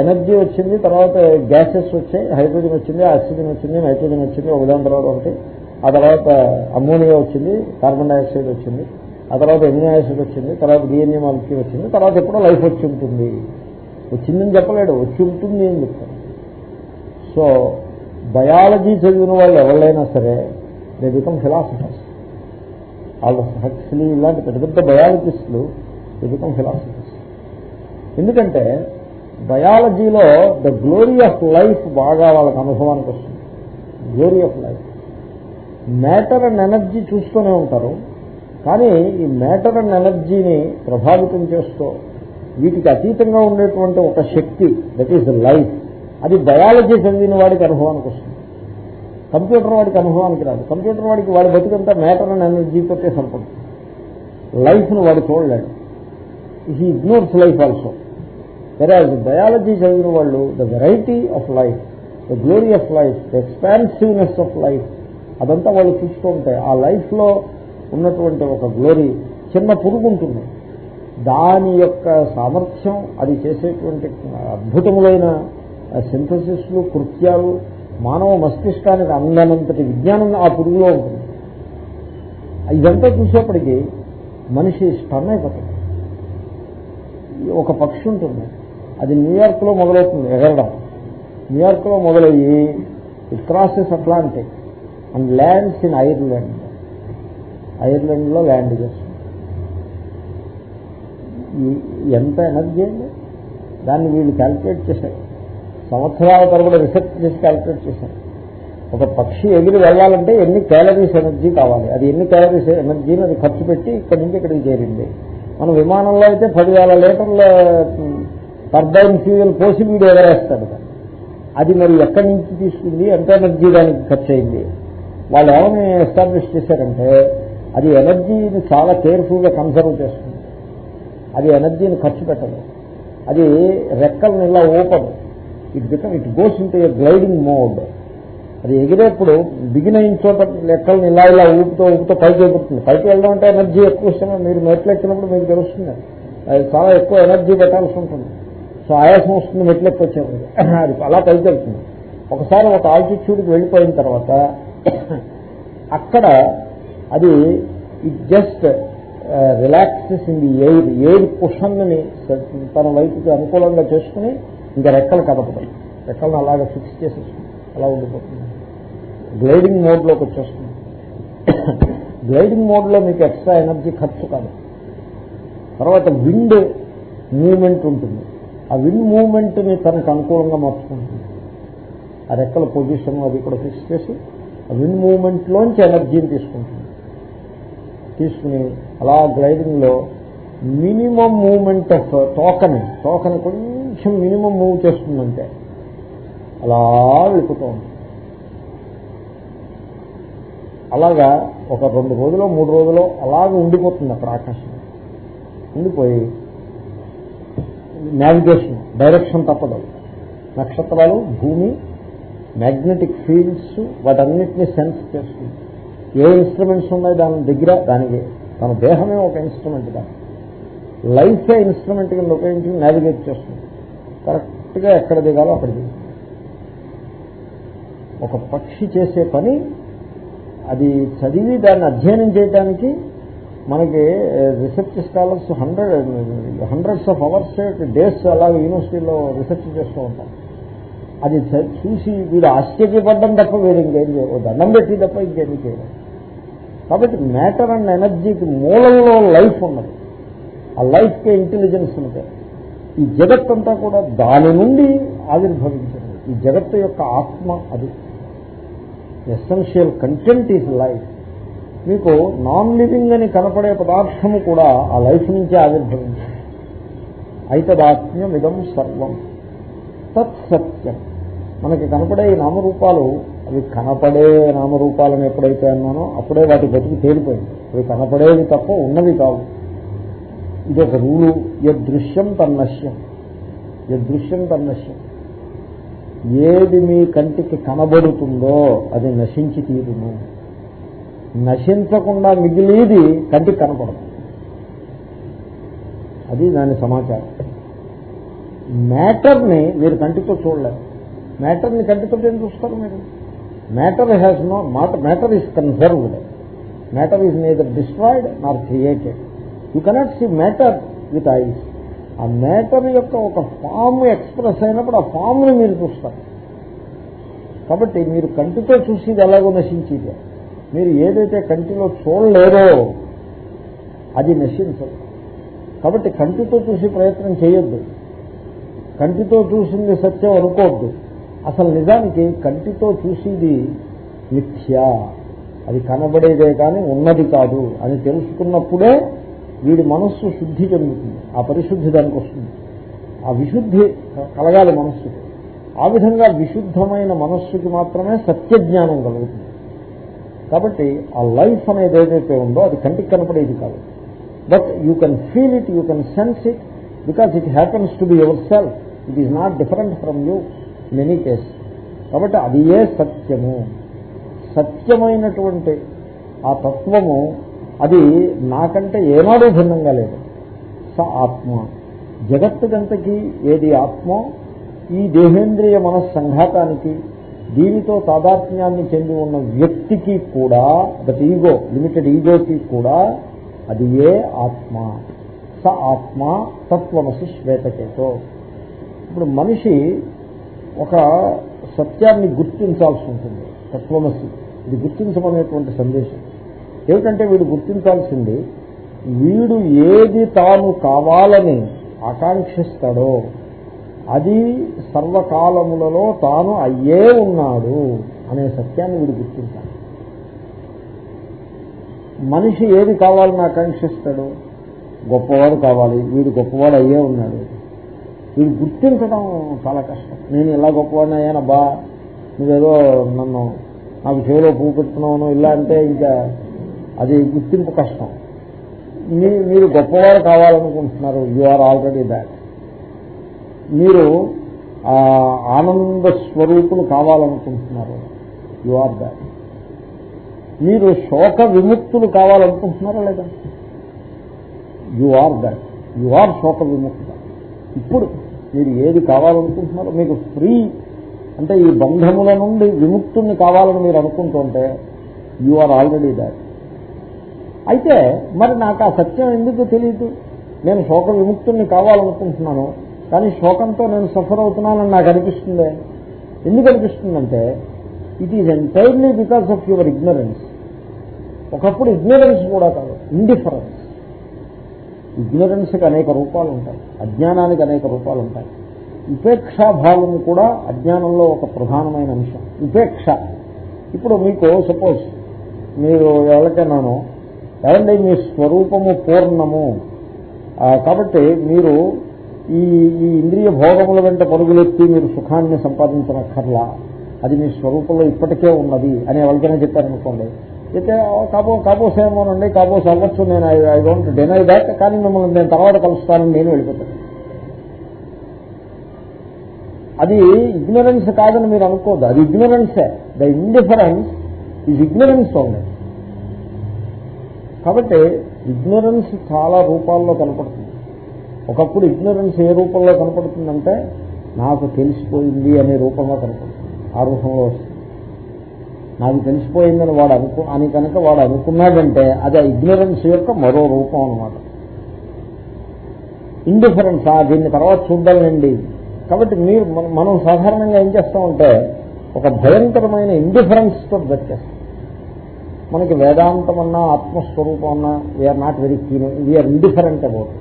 [SPEAKER 1] ఎనర్జీ వచ్చింది తర్వాత గ్యాసెస్ వచ్చాయి హైడ్రోజన్ వచ్చింది ఆక్సిజన్ వచ్చింది నైట్రోజన్ వచ్చింది ఒకదాని తర్వాత ఒకటి. ఆ తర్వాత అమ్మోనియా వచ్చింది కార్బన్ డైఆక్సైడ్ వచ్చింది. ఆ తర్వాత ఎమినో యాసిడ్ వచ్చింది తర్వాత డిఎన్ఏ మాలిక్యూల్ వచ్చింది తర్వాత ఎప్పుడో లైఫ్ వచ్చి ఉంటుంది. వచ్చిందని చెప్పలేడు వచ్చి ఉంటుంది అని చెప్తాను సో బయాలజీ చదివిన వాళ్ళు ఎవరైనా సరే దే బికమ్ ఫిలాసఫర్స్ వాళ్ళు హక్స్లీ ఇలాంటి పెద్ద పెద్ద బయాలజిస్టులు దే బికమ్ ఫిలాసఫర్స్ ఎందుకంటే బయాలజీలో ద గ్లోరీ ఆఫ్ లైఫ్ బాగా వాళ్ళకి అనుభవానికి వస్తుంది. Glory of life. Matter and energy చూస్తూనే ఉంటారు. కానీ ఈ మ్యాటర్ అండ్ ఎనర్జీని ప్రభావితం చేస్తూ వీటికి అతీతంగా ఉండేటువంటి ఒక శక్తి దట్ ఈస్ లైఫ్ అది బయాలజీ చెందిన వాడికి అనుభవానికి వస్తుంది. కంప్యూటర్ వాడికి అనుభవానికి రాదు. కంప్యూటర్ వాడికి వాడి బతుకంతా మ్యాటర్ అండ్ ఎనర్జీ తోటే సరిపడుతుంది. లైఫ్ను వాడు చూడలేడు. He ignores life also whereas biology చదివిన వాళ్ళు the variety of life the glory of life the expansiveness of life అదంతా వాళ్ళు చూస్తూ ఉంటాయి ఆ లైఫ్లో ఉన్నటువంటి ఒక గ్లోరీ చిన్న పురుగు ఉంటుంది. దాని యొక్క సామర్థ్యం అది చేసేటువంటి అద్భుతములైన సింథసిస్లు కృత్యాలు మానవ మస్తిష్కానికి అందనంతటి విజ్ఞానం ఆ పురుగులో ఉంటుంది. ఇదంతా చూసేప్పటికీ మనిషి స్టన్ అయిపోతుంది ఒక పక్షి ఉంటుంది. అది న్యూయార్క్లో మొదలవుతుంది ఎగరడం. న్యూయార్క్లో మొదలయ్యి it crosses Atlantic and lands in Ireland ఐర్లాండ్లో land చేస్తుంది. ఎంత ఎనర్జీ అండి? దాన్ని వీళ్ళు క్యాల్కులేట్ చేశారు. సంవత్సరాల తరబడి రీసెర్చ్ చేసి క్యాల్కులేట్ చేశారు. ఒక పక్షి ఎగిరి వెళ్ళాలంటే ఎన్ని క్యాలరీస్ ఎనర్జీ కావాలి? అది ఎన్ని క్యాలరీస్ ఎనర్జీని అది ఖర్చు పెట్టి ఇక్కడి నుంచి ఇక్కడికి చేరింది. మన విమానంలో అయితే పదివేల లీటర్ల టర్బైన్ ఫ్యూయల్ పోసి వీడు ఎగరేస్తాడు అది మరి ఎక్కడి నుంచి తీసుకుంది? ఎంత ఎనర్జీ దానికి ఖర్చు అయింది వాళ్ళు ఏమని ఎస్టాబ్లిష్ చేశారంటే అది ఎనర్జీని చాలా కేర్ఫుల్గా కన్సర్వ్ చేస్తుంది. అది ఎనర్జీని ఖర్చు పెట్టదు. అది రెక్కలను ఇలా open it become it goes into gliding mode అది ఎగిరేప్పుడు బిగిన అయిన చోట లెక్కలను ఇలా ఇలా ఊపుతో ఊపుతో పైకి ఎగురుతుంది. పైకి వెళ్ళడం అంటే ఎనర్జీ ఎక్కువ ఇష్టమే మీరు మెట్లు ఎక్కినప్పుడు మీకు తెలుస్తుంది. అది చాలా ఎక్కువ ఎనర్జీ పెట్టాల్సి ఉంటుంది. సో ఆయాసం వస్తుంది మెట్లు ఎక్కువ వచ్చేప్పుడు అది అలా పైకి వెళ్తుంది. ఒకసారి ఒక ఆల్టిట్యూడ్కి వెళ్ళిపోయిన తర్వాత అక్కడ అది it just relaxes in the air air కుషన్ని తన వైపుకి అనుకూలంగా చేసుకుని ఇంకా రెక్కలు కదపడం. రెక్కలను అలాగే ఫిక్స్ చేసేస్తుంది అలా ఉండిపోతుంది. గ్లైడింగ్ మోడ్లోకి వచ్చేస్తుంది. గ్లైడింగ్ మోడ్లో మీకు ఎక్స్ట్రా ఎనర్జీ ఖర్చు కాదు. తర్వాత విండ్ మూమెంట్ ఉంటుంది. ఆ విండ్ మూమెంట్ని తనకు అనుకూలంగా మార్చుకుంటుంది. ఆ రెక్కల పొజిషన్ అది కూడా ఫిక్స్ చేసి ఆ విండ్ మూమెంట్లోంచి ఎనర్జీని తీసుకుంటుంది. తీసుకుని అలా గ్లైడింగ్లో మినిమం మూమెంట్ ఆఫ్ తోకని టోకన్ కొంచెం మినిమం మూవ్ చేస్తుందంటే అలా వెళ్ళిపోతూ ఉంటుంది. అలాగా ఒక రెండు రోజులు మూడు రోజులు అలాగే ఉండిపోతుంది అక్కడ ఆకాశం. ఉండిపోయి నావిగేషన్ డైరెక్షన్ తప్పదు. నక్షత్రాలు భూమి మ్యాగ్నెటిక్ ఫీల్డ్స్ వాటన్నిటినీ సెన్స్ చేస్తుంది ఏ ఇన్స్ట్రుమెంట్స్ ఉన్నాయి దాని దగ్గర? దానికి తన దేహమే ఒక ఇన్స్ట్రుమెంట్ దాని లైఫే ఇన్స్ట్రుమెంట్ కింద ఉపయోగించి నావిగేట్ చేస్తుంది. కరెక్ట్గా ఎక్కడ దిగాలో అక్కడ దిగుతుంది ఒక పక్షి చేసే పని అది చదివి దాన్ని అధ్యయనం చేయడానికి మనకి research scholars hundred hundreds of hours days అలాగే యూనివర్సిటీలో రీసెర్చ్ చేస్తూ ఉంటారు. అది చూసి వీడు ఆశ్చర్యపడ్డం తప్ప వీడు ఇంకేం చేయరు. దండం పెట్టి తప్ప ఇంకేం చేయలేదు కాబట్టి మ్యాటర్ అండ్ ఎనర్జీకి మూలంలో లైఫ్ ఉన్నది. ఆ లైఫ్కే ఇంటెలిజెన్స్ ఉంది ఈ జగత్తంతా కూడా దాని నుండి ఆవిర్భవించింది ఈ జగత్తు యొక్క ఆత్మ అది. ఎసెన్షియల్ కంటెంట్ ఈజ్ లైఫ్ మీకు నాన్ లివింగ్ అని కనపడే పదార్థము కూడా ఆ లైఫ్ నుంచే ఆవిర్భవించింది. ఐతదాత్మ్యం ఇదం సర్వం తత్సత్యం మనకి కనపడే ఈ నామరూపాలు అవి కనపడే నామరూపాలను ఎప్పుడైతే అన్నానో అప్పుడే వాటి బతుకు తేలిపోయింది. అవి కనపడేవి తప్ప ఉన్నవి కావు. ఇది ఒక రూలు. యదృశ్యం తన్నశ్యం. యదృశ్యం తన్నశ్యం. ఏది మీ కంటికి కనబడుతుందో అది నశించి తీరును. నశించకుండా మిగిలిది కంటికి కనపడదు. అది దాని సమాచారం. మ్యాటర్ని మీరు కంటితో చూడలేరు. మ్యాటర్ని కంటితో ఏం చూస్తారు మీరు? Matter has no matter is conserved matter is neither destroyed nor created you cannot see matter with eyes ఆ మ్యాటర్ యొక్క ఒక ఫామ్ ఎక్స్ప్రెస్ అయినప్పుడు ఆ ఫామ్ని మీరు చూస్తారు. కాబట్టి మీరు కంటితో చూసేది ఎలాగో నశించేది. మీరు ఏదైతే కంటిలో చూడలేదో అది నశించదు కాబట్టి కంటితో చూసి ప్రయత్నం చేయొద్దు. కంటితో చూసింది సత్యం అనుకోవద్దు. అసలు నిజానికి కంటితో చూసేది మిథ్య. అది కనబడేదే కానీ ఉన్నది కాదు అని తెలుసుకున్నప్పుడే వీడి మనస్సు శుద్ధి చెందుతుంది. ఆ పరిశుద్ధి దానికి వస్తుంది. ఆ విశుద్ధి కలగాలి మనస్సుకి. ఆ విధంగా విశుద్ధమైన మనస్సుకి మాత్రమే సత్యజ్ఞానం కలుగుతుంది. కాబట్టి ఆ లైఫ్ అనేది ఏదైతే ఉందో అది కంటికి కనపడేది కాదు. But you can feel it you can sense it because it happens to be yourself it is not different from you in any case కాబట్టి అది ఏ సత్యము? సత్యమైనటువంటి ఆ తత్వము అది నాకంటే ఏనాడూ భిన్నంగా లేదు. స ఆత్మ. జగత్తుకంతకీ ఏది ఆత్మ? ఈ దేహేంద్రియ మనస్సంఘాతానికి దీనితో తాదాత్మ్యాన్ని చెంది ఉన్న వ్యక్తికి కూడా దట్ ఈగో లిమిటెడ్ ఈగోకి కూడా అది ఏ ఆత్మ? స ఆత్మ తత్వమసి శ్వేతకేతో ఇప్పుడు మనిషి ఒక సత్యాన్ని గుర్తించాల్సి ఉంటుంది. తత్వమసి. ఇది గుర్తించమనేటువంటి సందేశం. ఏమిటంటే వీడు గుర్తించాల్సింది వీడు ఏది తాను కావాలని ఆకాంక్షిస్తాడో అది సర్వకాలములలో తాను అయ్యే ఉన్నాడు అనే సత్యాన్ని వీడు గుర్తించాలి. మనిషి ఏది కావాలని ఆకాంక్షిస్తాడు? గొప్పవాడు కావాలి. వీడు గొప్పవాడు అయ్యే ఉన్నాడు. వీడు గుర్తించడం చాలా కష్టం. నేను ఇలా గొప్పవాడిని అయ్యానబ్బా నువ్వేదో నన్ను నాకు చెవిలో పువ్వు పెట్టుకున్నాను ఇలా అంటే ఇంకా అది గుర్తింపు కష్టం. మీ మీరు గొప్పవారు కావాలనుకుంటున్నారు. యు ఆర్ ఆల్రెడీ దాట్ మీరు ఆనంద స్వరూపులు కావాలనుకుంటున్నారు. యు ఆర్ దాట్ మీరు శోక విముక్తులు కావాలనుకుంటున్నారా లేదా? You are that you are శోక విముక్త. ఇప్పుడు మీరు ఏది కావాలనుకుంటున్నారో మీకు ఫ్రీ అంటే ఈ బంధముల నుండి విముక్తుల్ని కావాలని మీరు అనుకుంటుంటే యు ఆర్ ఆల్రెడీ దాట్ అయితే మరి నాకు ఆ సత్యం ఎందుకు తెలియదు నేను శోక విముక్తుల్ని కావాలనుకుంటున్నాను. కానీ శోకంతో నేను సఫర్ అవుతున్నానని నాకు అనిపిస్తుంది. ఎందుకు అనిపిస్తుందంటే it is entirely because of your ignorance ఒకప్పుడు ఇగ్నరెన్స్ కూడా కాదు ఇండిఫరెన్స్ ఇగ్నరెన్స్కి అనేక రూపాలు ఉంటాయి అజ్ఞానానికి అనేక రూపాలు ఉంటాయి. ఉపేక్షాభావం కూడా అజ్ఞానంలో ఒక ప్రధానమైన అంశం. ఉపేక్ష. ఇప్పుడు మీకు సపోజ్ మీరు ఎవరికైనాను ఏమంటే మీ స్వరూపము పూర్ణము. కాబట్టి మీరు ఈ ఈ ఇంద్రియ భోగముల వెంట పరుగులెత్తి మీరు సుఖాన్ని సంపాదించనక్కర్లా. అది మీ స్వరూపంలో ఇప్పటికే ఉన్నది అని ఎవరికైనా చెప్పారనుకోండి. అయితే కాబో కాబోసేమోనండి కాబోస్ అవ్వచ్చు నేను ఐ డోంట్ డినై దాట్ కానీ మిమ్మల్ని నేను తర్వాత కలుస్తానని నేను వెళ్ళిపోతాను. అది ఇగ్నరెన్స్ కాదని మీరు అనుకోద్దు. అది ఇగ్నరెన్సే ద ఇండిఫరెన్స్ ఈజ్ ఇగ్నరెన్స్ ఉంది కాబట్టి ఇగ్నరెన్స్ చాలా రూపాల్లో కనపడుతుంది. ఒకప్పుడు ఇగ్నరెన్స్ ఏ రూపంలో కనపడుతుందంటే నాకు తెలిసిపోయింది అనే రూపంలో కనపడుతుంది. ఆ రూపంలో వస్తుంది. నాకు తెలిసిపోయిందని వాడు అనుకు అని కనుక వాడు అనుకున్నాడంటే అది ఆ ఇగ్నరెన్స్ యొక్క మరో రూపం అనమాట ఇండిఫరెన్స్ ఆ దీన్ని తర్వాత చూద్దామండి కాబట్టి మీరు మనం సాధారణంగా ఏం చేస్తామంటే ఒక భయంకరమైన ఇండిఫరెన్స్తో బ్రతికేస్తాం. మనకి వేదాంతం అన్నా ఆత్మస్వరూపం అన్నా we are not very clean we are indifferent about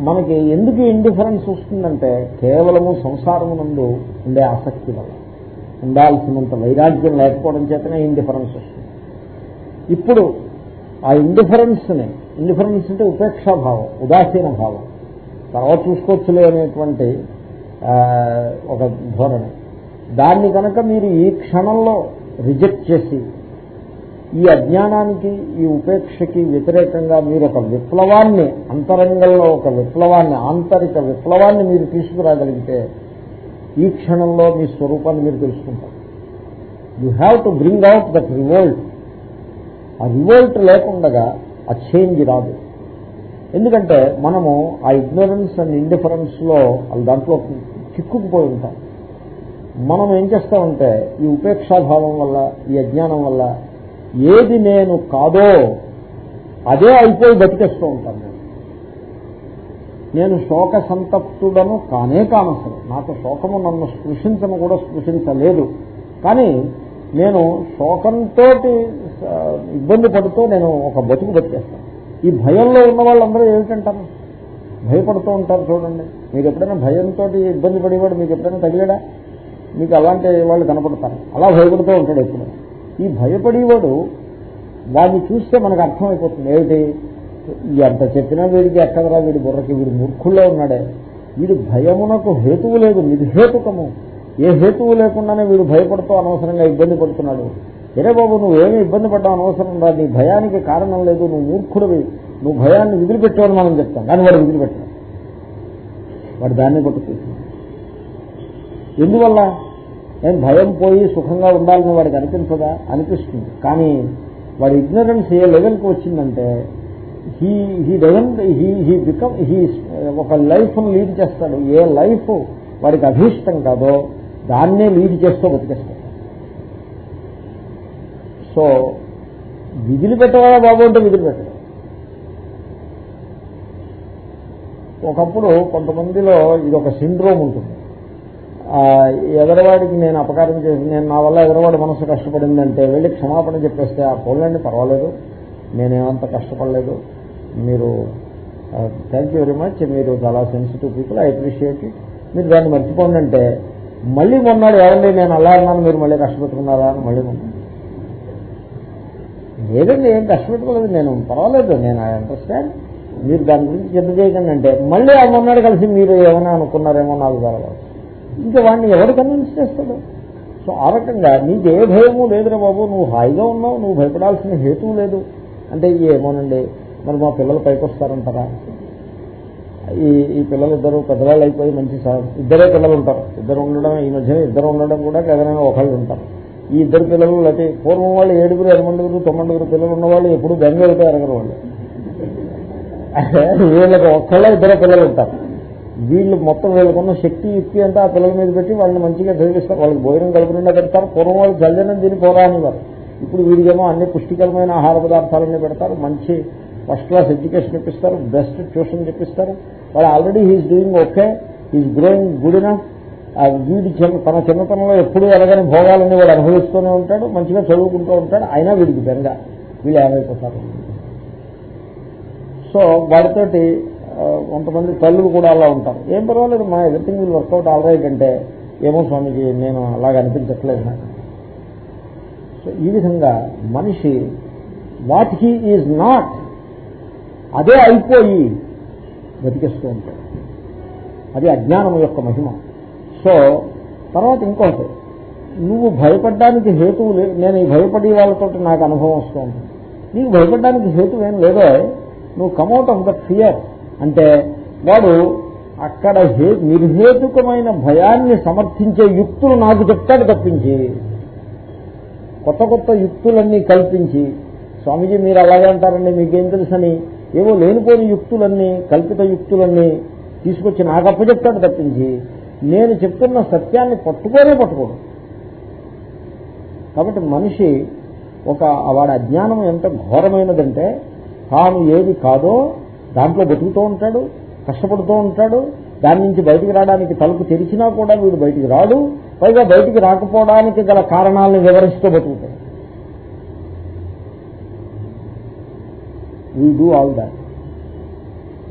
[SPEAKER 1] మనకి ఎందుకు ఇండిఫరెన్స్ వస్తుందంటే కేవలము సంసారము నందు ఉండే ఆసక్తి వల్ల. ఉండాల్సినంత వైరాగ్యం లేకపోవడం చేతనే ఇండిఫరెన్స్ వస్తుంది. ఇప్పుడు ఆ ఇండిఫరెన్స్ని ఇండిఫరెన్స్ అంటే ఉపేక్షాభావం ఉదాసీన భావం. తర్వాత చూసుకోవచ్చులే అనేటువంటి ఒక ధోరణి. దాన్ని కనుక మీరు ఈ క్షణంలో రిజెక్ట్ చేసి ఈ అజ్ఞానానికి ఈ ఉపేక్షకి వ్యతిరేకంగా మీరు ఒక విప్లవాన్ని అంతరంగంలో ఒక విప్లవాన్ని ఆంతరిక విప్లవాన్ని మీరు తీసుకురాగలిగితే ఈ క్షణంలో మీ స్వరూపాన్ని మీరు తెలుసుకుంటారు. You have to bring out that revolt ఆ రివోల్ట్ లేకుండా ఆ చేంజ్ రాదు. ఎందుకంటే మనము ఆ ఇగ్నోరెన్స్ అండ్ ఇండిఫరెన్స్లో దాంట్లో చిక్కుకుపోయి ఉంటాం. మనం ఏం చేస్తామంటే ఈ ఉపేక్షాభావం వల్ల ఈ అజ్ఞానం వల్ల ఏది నేను కాదో అదే అయిపోయి బతికేస్తూ ఉంటాను నేను. నేను శోక సంతప్తుడను కానే కానసలు నాకు శోకము నన్ను స్పృశించను కూడా స్పృశించలేదు. కానీ నేను శోకంతో ఇబ్బంది పడుతూ నేను ఒక బతుకు బతికేస్తాను. ఈ భయంలో ఉన్న వాళ్ళందరూ ఏమిటంటారు భయపడుతూ ఉంటారు చూడండి. మీకు ఎప్పుడైనా భయంతో ఇబ్బంది పడేవాడు మీకు ఎప్పుడైనా తగిలాడా? మీకు అలాంటి వాళ్ళు కనపడతారు. అలా భయపడుతూ ఉంటాడు ఎప్పుడు. ఈ భయపడేవాడు వాడిని చూస్తే మనకు అర్థమైపోతుంది ఏమిటి? ఎంత చెప్పినా వీడికి ఎక్కడరా వీడి బుర్రకి వీడి మూర్ఖుల్లో ఉన్నాడే. వీడి భయమునకు హేతువు లేదు నిర్హేతుకము. ఏ హేతువు లేకుండానే వీడు భయపడుతూ అనవసరంగా ఇబ్బంది పడుతున్నాడు. ఎరే బాబు నువ్వేమీ ఇబ్బంది పడ్డావు అనవసరం రా నీ భయానికి కారణం లేదు నువ్వు మూర్ఖుడివి. నువ్వు భయాన్ని వదిలిపెట్టావని మనం చెప్తాం కానీ వాడు వదిలిపెట్టాడు. వాడు దాన్ని పట్టుకుంటున్నాడు ఎందువల్ల? నేను భయం పోయి సుఖంగా ఉండాలని వాడికి అనిపించదా? అనిపిస్తుంది. కానీ వాడి ఇగ్నరెన్స్ ఏ లెవెల్కి వచ్చిందంటే he he doesn't he he become he ఒక లైఫ్ను లీడ్ చేస్తాడు. ఏ లైఫ్ వాడికి అభీష్టం కాదో దాన్నే లీడ్ చేస్తూ బతికేస్తాడు. సో విధులు పెట్టవాలా బాబు అంటే విధులు పెట్టడం ఒకప్పుడు కొంతమందిలో ఇది ఒక సిండ్రోమ్ ఉంటుంది. ఎదరవాడికి నేను అపకారం చేసి నేను నా వల్ల ఎదరవాడి మనసు కష్టపడిందంటే వెళ్ళి క్షమాపణ చెప్పేస్తే ఆ పోలండి పర్వాలేదు. నేనేమంత కష్టపడలేదు. మీరు థ్యాంక్ యూ వెరీ మచ్ మీరు చాలా సెన్సిటివ్ పీపుల్ ఐ అప్రిషియేట్ మీరు దాన్ని మర్చిపోండి అంటే మళ్ళీ మొన్నాడు ఏమండి నేను అలా అన్నాను మీరు మళ్ళీ కష్టపెట్టుకున్నారా అని మళ్ళీ లేదండి ఏం కష్టపెట్టుకోలేదు. నేను పర్వాలేదు నేను ఐ అండర్స్టాండ్ మీరు దాని గురించి చెడ్డ చేయకండి అంటే మళ్ళీ ఆ మొన్నాడు కలిసి మీరు ఏమైనా అనుకున్నారేమో నాకు జరగదు ఇంకా వాడిని ఎవరు కన్విన్స్ చేస్తాడు? సో ఆ రకంగా నీకు ఏ భయము లేదురా బాబు నువ్వు హాయిగా ఉన్నావు నువ్వు భయపడాల్సిన హేతువు లేదు. అంటే ఏమోనండి మరి మా పిల్లలు పైకి వస్తారంటారా ఈ ఈ పిల్లలిద్దరూ పెద్దవాళ్ళు అయిపోయి మంచి ఇద్దరే పిల్లలు ఉంటారు ఇద్దరు ఉండడం ఈ మధ్యన ఇద్దరు ఉండడం కూడా ఎవరైనా ఒకళ్ళు ఉంటారు. ఈ ఇద్దరు పిల్లలు లేకపోతే పూర్వం వాళ్ళు ఏడుగురు ఎనిమిదిగురు తొమ్మిదిగురు పిల్లలు ఉన్నవాళ్ళు ఎప్పుడు బెంగ అయితే ఎరగరు వాళ్ళు. వీళ్ళకి ఒక్కళ్ళ ఇద్దరు పిల్లలు ఉంటారు వీళ్ళు మొత్తం వీళ్ళకున్న శక్తి యుక్తి అంతా ఆ పిల్లల మీద పెట్టి వాళ్ళని మంచిగా చదివిస్తారు. వాళ్ళకి భోజనం కలుపుకుండా పెడతారు. పూర్వం వాళ్ళు జల్దనం తిని పోరా అనేవారు ఇప్పుడు వీరికేమో అన్ని పుష్టికరమైన ఆహార పదార్థాలన్నీ పెడతారు. మంచి ఫస్ట్ క్లాస్ ఎడ్యుకేషన్ ఇప్పిస్తారు బెస్ట్ ట్యూషన్ చెప్పిస్తారు వాళ్ళు already he's doing okay he's growing good enough వీడి చిన్న తన చిన్నతనంలో ఎప్పుడు ఎలాగని భోగాలని వాడు అనుభవిస్తూనే ఉంటాడు. మంచిగా చదువుకుంటూ ఉంటాడు. అయినా వీడికి బెంగ. వీళ్ళు ఏమైపోతారు? సో వాడితోటి కొంతమంది తల్లులు కూడా అలా ఉంటారు. ఏం పర్వాలేదు మా everything will work out all right అంటే ఏమో స్వామికి నేను అలాగ అనిపించట్లేదు. నాకు సో ఈ విధంగా మనిషి వాట్ హీ ఈజ్ నాట్ అదే అయిపోయి బతికేస్తూ ఉంటాడు. అది అజ్ఞానం యొక్క మహిమ. సో తర్వాత ఇంకోటి నువ్వు భయపడడానికి హేతువు లేదు నేను ఈ భయపడే వాళ్ళతో నాకు అనుభవం వస్తూ ఉంటుంది. నీకు భయపడడానికి హేతు ఏం లేదో. నువ్వు కమ్అట్ ఆఫ్ దట్ ఫియర్ అంటే వాడు అక్కడ నిర్హేతుకమైన భయాన్ని సమర్థించే యుక్తులు నాకు చెప్తాడు తప్పించి. కొత్త కొత్త యుక్తులన్నీ కల్పించి. స్వామీజీ మీరు అలాగే అంటారండి మీకేం తెలుసని. ఏవో లేనిపోని యుక్తులన్నీ కల్పిత యుక్తులన్నీ తీసుకొచ్చి నాకు అప్పచెప్తాడు తప్పించి. నేను చెప్తున్న సత్యాన్ని పట్టుకోనే పట్టుకోడు. కాబట్టి మనిషి ఒక వాడి అజ్ఞానం ఎంత ఘోరమైనదంటే తాను ఏది కాదో దాంట్లో బతుకుతూ ఉంటాడు కష్టపడుతూ ఉంటాడు దాని నుంచి బయటికి రావడానికి తలుపు తెరిచినా కూడా వీడు బయటికి రాడు పైగా బయటికి రాకపోవడానికి గల కారణాలను వివరిస్తూ బతుకుతాడు. వీ డూ ఆల్ దాట్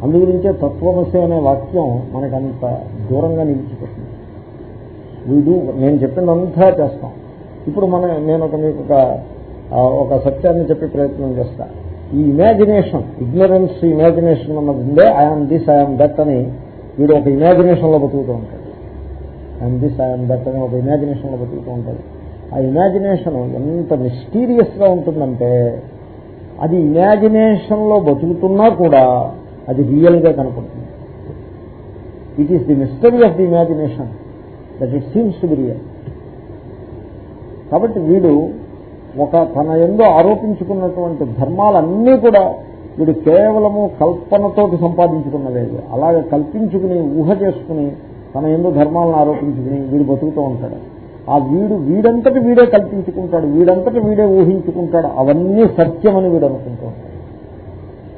[SPEAKER 1] అందుగురించే తత్వమసి అనే వాక్యం మనకంత దూరంగా నిలిచిపోతుంది. వీడు నేను చెప్పినంతా చేస్తాం. ఇప్పుడు మన నేను ఒక మీకు ఒక సత్యాన్ని చెప్పే ప్రయత్నం చేస్తాను ఈ ఇమాజినేషన్ ఇగ్నరెన్స్ ఇమాజినేషన్ అన్నది ఉందే ఐఎమ్ దిస్ ఐఎమ్ దట్ అని వీడు ఒక ఇమాజినేషన్లో బతుకుతూ ఉంటాడు. ఐఎమ్ దిస్ ఐఎమ్ దట్ అని ఒక ఇమాజినేషన్లో బతుకుతూ ఉంటాడు. ఆ ఇమాజినేషన్ ఎంత మిస్టీరియస్గా ఉంటుందంటే అది ఇమాజినేషన్లో బతుకుతున్నా కూడా అది రియల్గా కనపడుతుంది. It is the mystery of the imagination that it seems to be real కాబట్టి వీడు ఒక తన ఎందో ఆరోపించుకున్నటువంటి ధర్మాలన్నీ కూడా వీడు కేవలము కల్పనతోటి సంపాదించుకున్నదే అలాగే కల్పించుకుని ఊహ చేసుకుని తన ఎందు ధర్మాలను ఆరోపించుకుని వీడు బతుకుతూ ఉంటాడు. ఆ వీడు వీడంతటి వీడే కల్పించుకుంటాడు వీడంతటి వీడే ఊహించుకుంటాడు అవన్నీ సత్యమని వీడు అనుకుంటూ ఉంటాడు.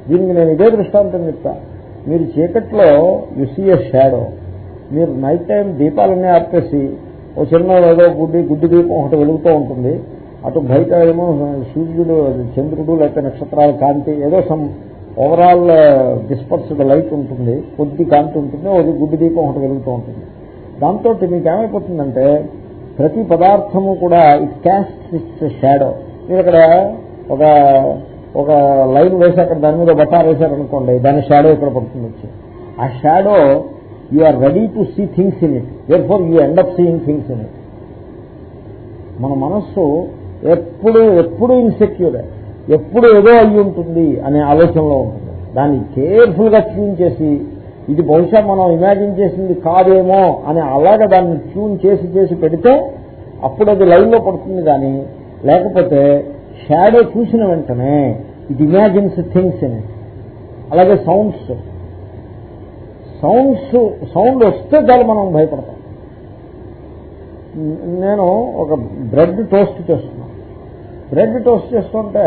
[SPEAKER 1] దీనికి నేను ఇదే దృష్టాంతం చెప్తా. మీరు చీకట్లో యుసీఏ షాడో. మీరు నైట్ టైం దీపాలన్నీ ఆర్పేసి ఓ చిన్న ఏదో గుడ్డి గుడ్డి దీపం ఒకటి వెలుగుతూ ఉంటుంది. అటు బయట ఏమో సూర్యుడు చంద్రుడు లేకపోతే నక్షత్రాల కాంతి ఏదో సమ్ ఓవరాల్ డిస్పర్స్డ్ లైట్ ఉంటుంది కొద్ది కాంతి ఉంటుంది అది గుడ్డి దీపం ఒకటి వెలుగుతూ ఉంటుంది. దాంతో మీకు ఏమైపోతుందంటే ప్రతి పదార్థము కూడా ఇట్ క్యాస్ట్ ఇట్స్ షాడో మీరు అక్కడ ఒక ఒక లైన్ వేసి అక్కడ దాని మీద బట్ట వేశారనుకోండి దాని షాడో ఇక్కడ పడుతుంది వచ్చి. ఆ shadow you are ready to see things in it therefore you end up seeing things in it మన మనస్సు ఎప్పుడు ఎప్పుడు ఇన్సెక్యూర్ ఎప్పుడు ఏదో అయ్యి ఉంటుంది అనే ఆలోచనలో ఉంటుంది. దాన్ని కేర్ఫుల్గా ట్యూన్ చేసి ఇది బహుశా మనం ఇమాజిన్ చేసింది కాదేమో అని అలాగే దాన్ని ట్యూన్ చేసి చేసి పెడితే అప్పుడు అది లైవ్లో పడుతుంది కానీ లేకపోతే షాడో చూసిన వెంటనే ఇట్ ఇమాజిన్స్ థింగ్స్ అని అలాగే సౌండ్స్ సౌండ్స్ సౌండ్ వస్తే చాలు మనం భయపడతాం. నేను ఒక బ్రెడ్ టోస్ట్ చేస్తున్నాను బ్రెడ్ టోస్ట్ చేస్తుంటే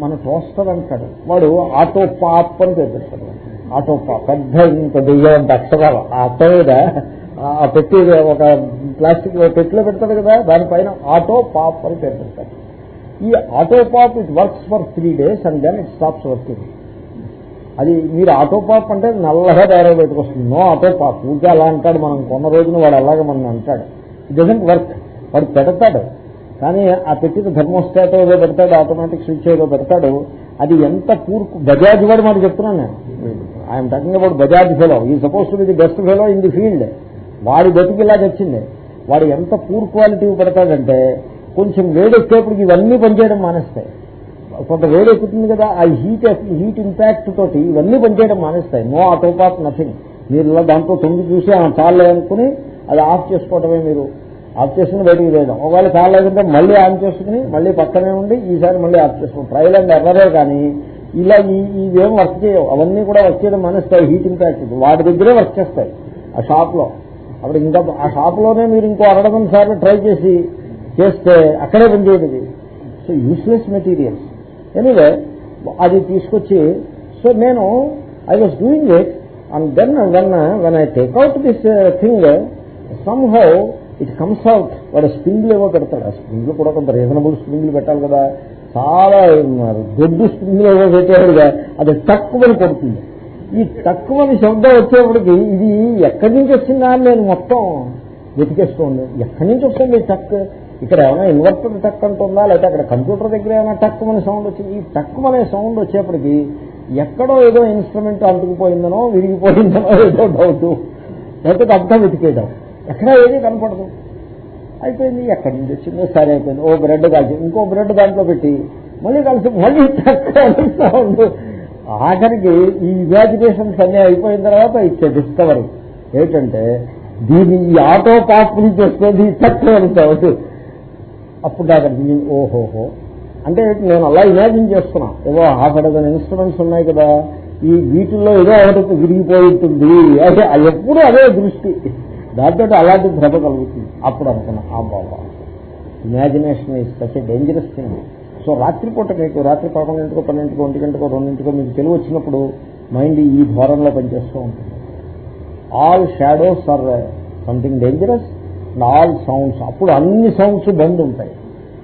[SPEAKER 1] మన టోస్టర్ అంటాడు. వాడు ఆటో పాప్ అని పేరు ఆటో పాప్ పెద్ద ఇంత దెయ్యం అక్షరాలు. ఆ అట్ట మీద ఆ పెట్టి ఒక ప్లాస్టిక్ పెట్టిలో పెడతాడు కదా దానిపైన ఆటో పాప్ అని పేరు పెడతాడు. ఈ auto pop it works for three days and then it stops working. అది మీరు ఆటో పాప్ అంటే నల్లగా తయారై బయటకు వస్తుంది. నో ఆటో పాప్ ఊరికే అలా అంటాడు మనం. కొన్న రోజున వాడు అలాగే మనం అంటాడు. ఇట్ డజంట్ వర్క్ వాడు పెడతాడు. కానీ ఆ పెట్టిన థర్మోస్టాట్ ఏదో పెడతాడు ఆటోమేటిక్ స్విచ్ ఏదో పెడతాడు అది ఎంత పూర్పు బజాజ్ వాడు మాట చెప్తున్నాను నేను. I'm talking about Bajaj fellow ఈ suppose to the best fellow in the field వాడి బతికి ఇలా తెచ్చింది. వాడు ఎంత పూర్ క్వాలిటీ పెడతాడంటే కొంచెం వేడెక్కేప్పటికి ఇవన్నీ పనిచేయడం మానేస్తాయి కొంత వేడెక్కుతుంది కదా ఆ హీట్ హీట్ ఇంపాక్ట్ తోటి ఇవన్నీ పనిచేయడం మానేస్తాయి. నో ఆటో పాప్ నథింగ్ మీరు ఇలా దాంట్లో తొంగి చూసి ఆ చాలే అనుకుని అది ఆఫ్ చేసుకోవటమే మీరు ఆఫ్ చేసుకుని బయటికి వేయడం. ఒకవేళ చాలేదంటే మళ్ళీ ఆన్ చేసుకుని మళ్ళీ పక్కనే ఉండి ఈసారి మళ్ళీ ఆఫ్ చేసుకుని ట్రయల్ అండ్ ఎర్రరే కానీ ఇలా ఈ ఇవేం వర్క్ చేయవు. అవన్నీ కూడా వర్క్ చేయడం మానేస్తాయి హీట్ ఇంపాక్ట్ వాటి దగ్గరే వర్క్ చేస్తాయి ఆ షాప్లో అప్పుడు ఇంకా ఆ షాప్లోనే మీరు ఇంకో అరడదం సార్లు ట్రై చేసి చేస్తే అక్కడే పనిచేయదు సో యూస్లెస్ మెటీరియల్స్ ఎనీవే అది తీసుకొచ్చి సో నేను I was doing it and then when when I take out this thing somehow it comes out వాడు స్ప్రింగ్లు ఏమో పెడతాడు. ఆ స్ప్రింగ్లు కూడా కొంత రీజనబుల్ స్ప్రింగ్లు పెట్టాలి కదా. చాలా దొడ్డు స్ప్రింగ్లు ఏమో పెట్టాడుగా అది తక్కువని కొడుతుంది. ఈ తక్కువని శబ్దం వచ్చేప్పటికి ఇది ఎక్కడి నుంచి వచ్చిందా అని నేను మొత్తం వెతికేసుకోండి. ఎక్కడి నుంచి వస్తుంది ఈ టక్? ఇక్కడ ఏమైనా ఇన్వర్టర్ టక్ అంటుందా? లేకపోతే అక్కడ కంప్యూటర్ దగ్గర ఏమైనా టక్ అనే సౌండ్ వచ్చింది? ఈ టక్ అనే సౌండ్ వచ్చేప్పటికి ఎక్కడో ఏదో ఇన్స్ట్రుమెంట్ అంటుకుపోయిందనో విరిగిపోయిందనో ఏదో డౌట్ లేకపోతే అర్థం వెతికేయడం ఎక్కడ ఏది కనపడదు. అయిపోయింది ఎక్కడి నుంచి వచ్చిందో సరే అయిపోయింది. ఓ బ్రెడ్ కాల్చి ఇంకో బ్రెడ్ దాంట్లో పెట్టి మళ్ళీ కలిసి మళ్ళీ తక్కువ ఆఖరికి ఈ ఇమాజినేషన్స్ అన్నీ అయిపోయిన తర్వాత ఇచ్చే డిస్కవరీ ఏంటంటే దీన్ని ఈ ఆటో పాప్ నుంచి వస్తుంది తక్కువ సౌండ్ అప్పుడు నాకు అనిపించింది ఓహోహో అంటే నేను అలా ఇమాజిన్ చేస్తున్నా. ఏవో హాఫ్ డజన్ ఇన్స్ట్రుమెంట్స్ ఉన్నాయి కదా ఈ వీటిల్లో ఏదో ఒకటి విరిగిపోయి ఉంటుంది. అదే ఎప్పుడు అదే దృష్టి. దాంతో అలాంటి భ్రమ కలుగుతుంది. అప్పుడు అనుకున్నా ఆ బాబా. Imagination is such dangerous thing so రాత్రిపూట మీకు రాత్రి పదకొండింటికో పన్నెండుకో ఒంటి గంటకో రెండింటికో మీకు తెలివి వచ్చినప్పుడు మైండ్ ఈ ధోరణిలో పనిచేస్తూ ఉంటుంది. All shadows are something dangerous and all sounds అప్పుడు అన్ని సౌండ్స్ బంద్ ఉంటాయి.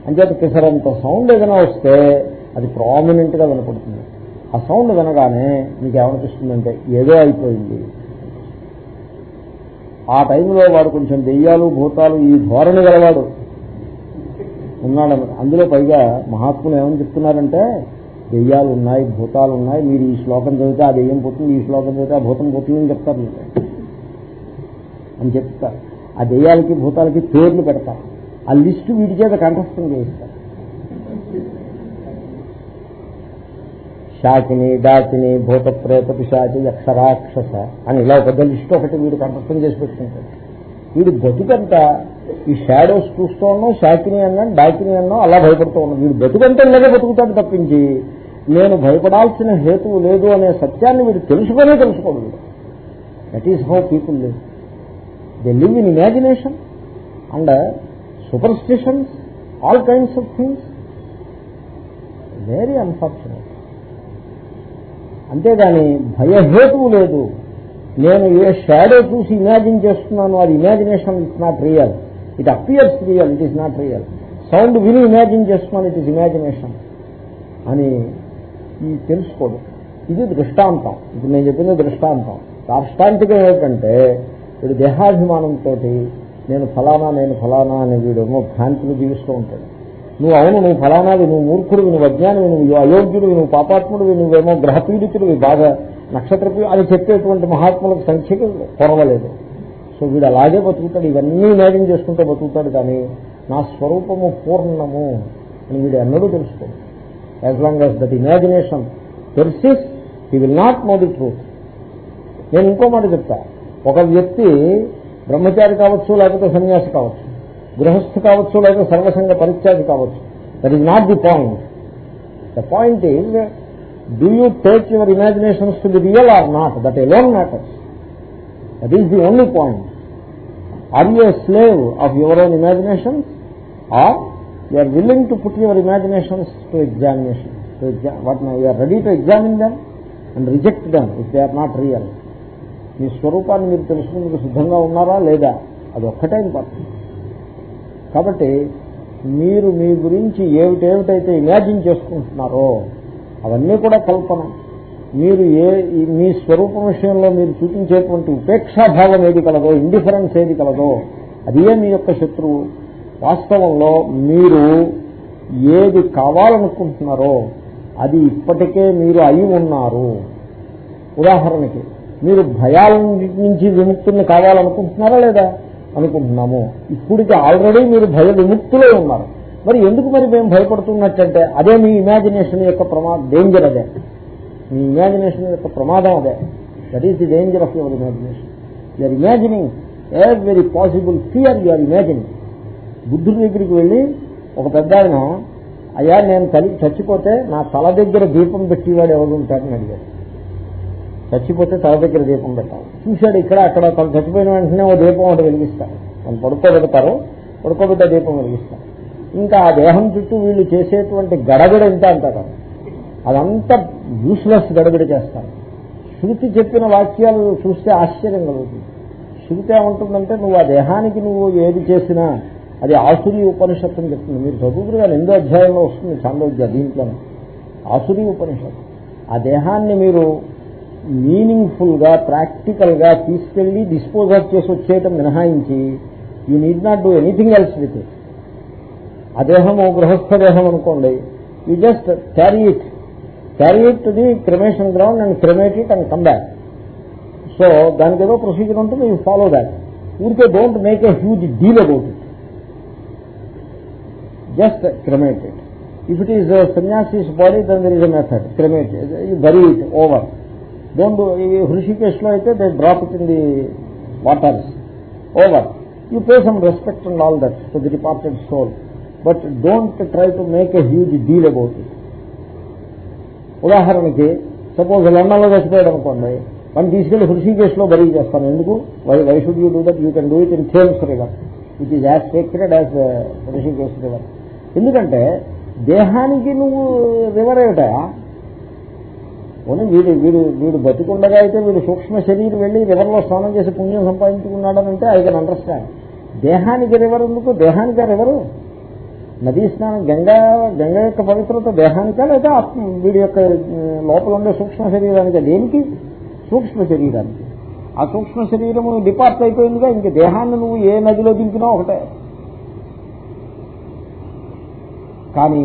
[SPEAKER 1] అంచేత కిసరంత సౌండ్ ఏదైనా వస్తే అది ప్రామినెంట్గా వినపడుతుంది. ఆ సౌండ్ వినగానే మీకు ఏమనిపిస్తుందంటే ఏదో అయిపోయింది. ఆ టైంలో వాడు కొంచెం దెయ్యాలు భూతాలు ఈ ధోరణి గలవాడు. ఉన్నాడు అందులో పైగా మహాత్ములు ఏమని చెప్తున్నారంటే దెయ్యాలు ఉన్నాయి భూతాలు ఉన్నాయి మీరు ఈ శ్లోకం చదివితే ఆ దెయ్యం పోతుంది ఈ శ్లోకం చదివితే ఆ భూతం పోతుంది అని చెప్తారు అని చెప్తారు. ఆ దెయ్యాలకి భూతాలకి పేర్లు పెడతారు. ఆ లిస్టు వీటి చేత కంఠస్థం చేయిస్తారు. శాకిని డాకిని భూత ప్రేత పిశాచి యక్షరాక్షస అని ఇలా పెద్ద లిస్ట్ ఒకటి వీడు కంఠస్థం చేసి పెట్టుకుంటాడు వీడు బతుకంతా ఈ షాడోస్ చూస్తూ ఉన్నాం శాకిని అన్నా డాకిని అన్నా అలా భయపడుతూ ఉన్నాం. వీడు బతుకంతా ఇలాగే బతుకుతాడు తప్పించి నేను భయపడాల్సిన హేతువు లేదు అనే సత్యాన్ని వీడు తెలుసుకునే తెలుసుకోడు వీడు. That is how people live they live in imagination and superstitions all kinds of things very unfortunate అంతేగాని భయహేతువు లేదు. నేను ఏ షాడో చూసి ఇమాజిన్ చేస్తున్నాను అది imagination it's not real it appears real it is not real sound విని imagine చేస్తున్నాను it is imagination అని ఈ తెలుసుకోడు. ఇది దృష్టాంతం. ఇప్పుడు నేను చెప్పిన దృష్టాంతం. దార్ష్టాంతికం ఏమిటంటే వీడు దేహాభిమానంతో నేను ఫలానా నేను ఫలానా అని వీడేమో భ్రాంతిని జీవిస్తూ ఉంటాడు. నువ్వు అవును నువ్వు ఫలానాది నువ్వు మూర్ఖుడివి నువ్వు అజ్ఞానివి నువ్వు అయోగ్యుడివి నువ్వు పాపాత్ముడివి నువ్వేమో గ్రహపీడితుడివి బాగా నక్షత్రపీ అని చెప్పేటువంటి మహాత్ములకు సంఖ్యకి కొరవలేదు. సో వీడు అలాగే బతుకుతాడు ఇవన్నీ నేరం చేసుకుంటూ బతుకుతాడు కానీ నా స్వరూపము పూర్ణము అని వీడు ఎన్నడూ తెలుసుకోడు. As long as that imagination persists he will not know the truth నేను ఇంకో మాట చెప్తా. ఒక వ్యక్తి బ్రహ్మచారి కావచ్చు లేకపోతే సన్యాసి కావచ్చు. గృహస్థు కావచ్చు లేదా సర్వసంగ పరిత్యాగి కావచ్చు. That is not the point the point is do you take your imaginations to the real or not that alone matters that is the only point are you a slave of your own imaginations or you are willing to put your imaginations to examination to what you are ready to examine them and reject them if they are not real మీ స్వరూపాన్ని మీరు తెలుసుకునేందుకు సిద్ధంగా ఉన్నారా లేదా? అది ఒక్కటే important కాబట్టి మీరు మీ గురించి ఏమిటేమిటైతే ఇమాజిన్ చేసుకుంటున్నారో అవన్నీ కూడా కల్పన. మీరు ఏ మీ స్వరూపం విషయంలో మీరు చూపించేటువంటి ఉపేక్షాభావం ఏది కలదో ఇండిఫరెన్స్ ఏది కలదో అదే మీ యొక్క శత్రువు. వాస్తవంలో మీరు ఏది కావాలనుకుంటున్నారో అది ఇప్పటికే మీరు అయి ఉన్నారు. ఉదాహరణకి మీరు భయాల నుంచి విముక్తుల్ని కావాలనుకుంటున్నారా లేదా? అనుకుంటున్నాము. ఇప్పటికి ఆల్రెడీ మీరు భయ విముక్తులే ఉన్నారు. మరి ఎందుకు మరి మేము భయపడుతున్నట్టంటే అదే మీ ఇమాజినేషన్ యొక్క ప్రమా డేంజర్ అదే. మీ ఇమాజినేషన్ యొక్క ప్రమాదం అదే. That is the danger of your imagination you're imagining every possible fear you're imagining బుద్ధుడి దగ్గరికి వెళ్ళి ఒక పెద్ద ఆయన అయ్యా నేను చచ్చిపోతే నా తల దగ్గర దీపం పెట్టేవాడు ఎవరు ఉంటారని అడిగాడు. చచ్చిపోతే తల దగ్గర దీపం పెట్టాలి. చూశాడు ఇక్కడ అక్కడ తను చచ్చిపోయిన వెంటనే ఓ దీపం ఒకటి వెలిగిస్తారు. తను పడుకోబెడతారు పడుకోబెట్ట దీపం వెలిగిస్తారు. ఇంకా ఆ దేహం చుట్టూ వీళ్ళు చేసేటువంటి గడబిడ ఎంత అంటారు? అదంతా యూస్లెస్ గడబిడ చేస్తారు. శృతి చెప్పిన వాక్యాలు చూస్తే ఆశ్చర్యం కలుగుతుంది. శృతి ఏమంటుందంటే నువ్వు ఆ దేహానికి నువ్వు ఏది చేసినా అది ఆసురి ఉపనిషత్తు అని చెప్తుంది. మీరు చదువుకుని కానీ ఎనిమిదో అధ్యాయంలో వస్తుంది చాందోగ్య దీంట్లో ఆసురి ఉపనిషత్తు. ఆ దేహాన్ని మీరు మీనింగ్ఫుల్గా ప్రాక్టికల్గా తీసుకెళ్ళి డిస్పోజ్ ఆఫ్ చేసి వచ్చేయటం మినహాయించి you need not do anything else with it ఆ దేహము గృహస్థ దేహం అనుకోండి you just carry it carry it the cremation ground and cremate it and come back so దానికి ఏదో ప్రొసీజర్ ఉంటుంది యూ ఫాలో దాట్ ఊరికే don't make a huge deal about it just cremate it if it is sanyasi's body then there is a method cremate you bury it over don't హృషికేశ్లో అయితే they drop it in the waters over you pay some respect and all that to the departed soul but don't try to make a huge deal about it ఉదాహరణకి suppose లండన్లో చచ్చిపోయాడు అనుకోండి. మనం తీసుకెళ్ళి హృషికేశ్లో bury చేస్తాను. ఎందుకు? Why why should you do that you can do it in Thames river it is as sacred as Rishikesh river ఎందుకంటే దేహానికి నువ్వు రివర్ ఏమిటా? పోనీ వీడు వీడు వీడు బతికుండగా అయితే వీడు సూక్ష్మ శరీరం వెళ్ళి రివర్లో స్నానం చేసి పుణ్యం సంపాదించుకున్నాడనంటే ఐ కెన్ అండర్స్టాండ్. దేహానికి రివర్ ఎందుకు? దేహానికి రివరు నదీ స్నానం గంగా గంగ యొక్క పవిత్రత దేహానికా లేదా ఆత్మ? వీడి యొక్క లోపల ఉండే సూక్ష్మ శరీరానికి? దేనికి? సూక్ష్మ శరీరానికి. ఆ సూక్ష్మ శరీరము డిపార్ట్ అయిపోయిందిగా ఇంక దేహాన్ని నువ్వు ఏ నదిలో దింపినా ఒకటే. కానీ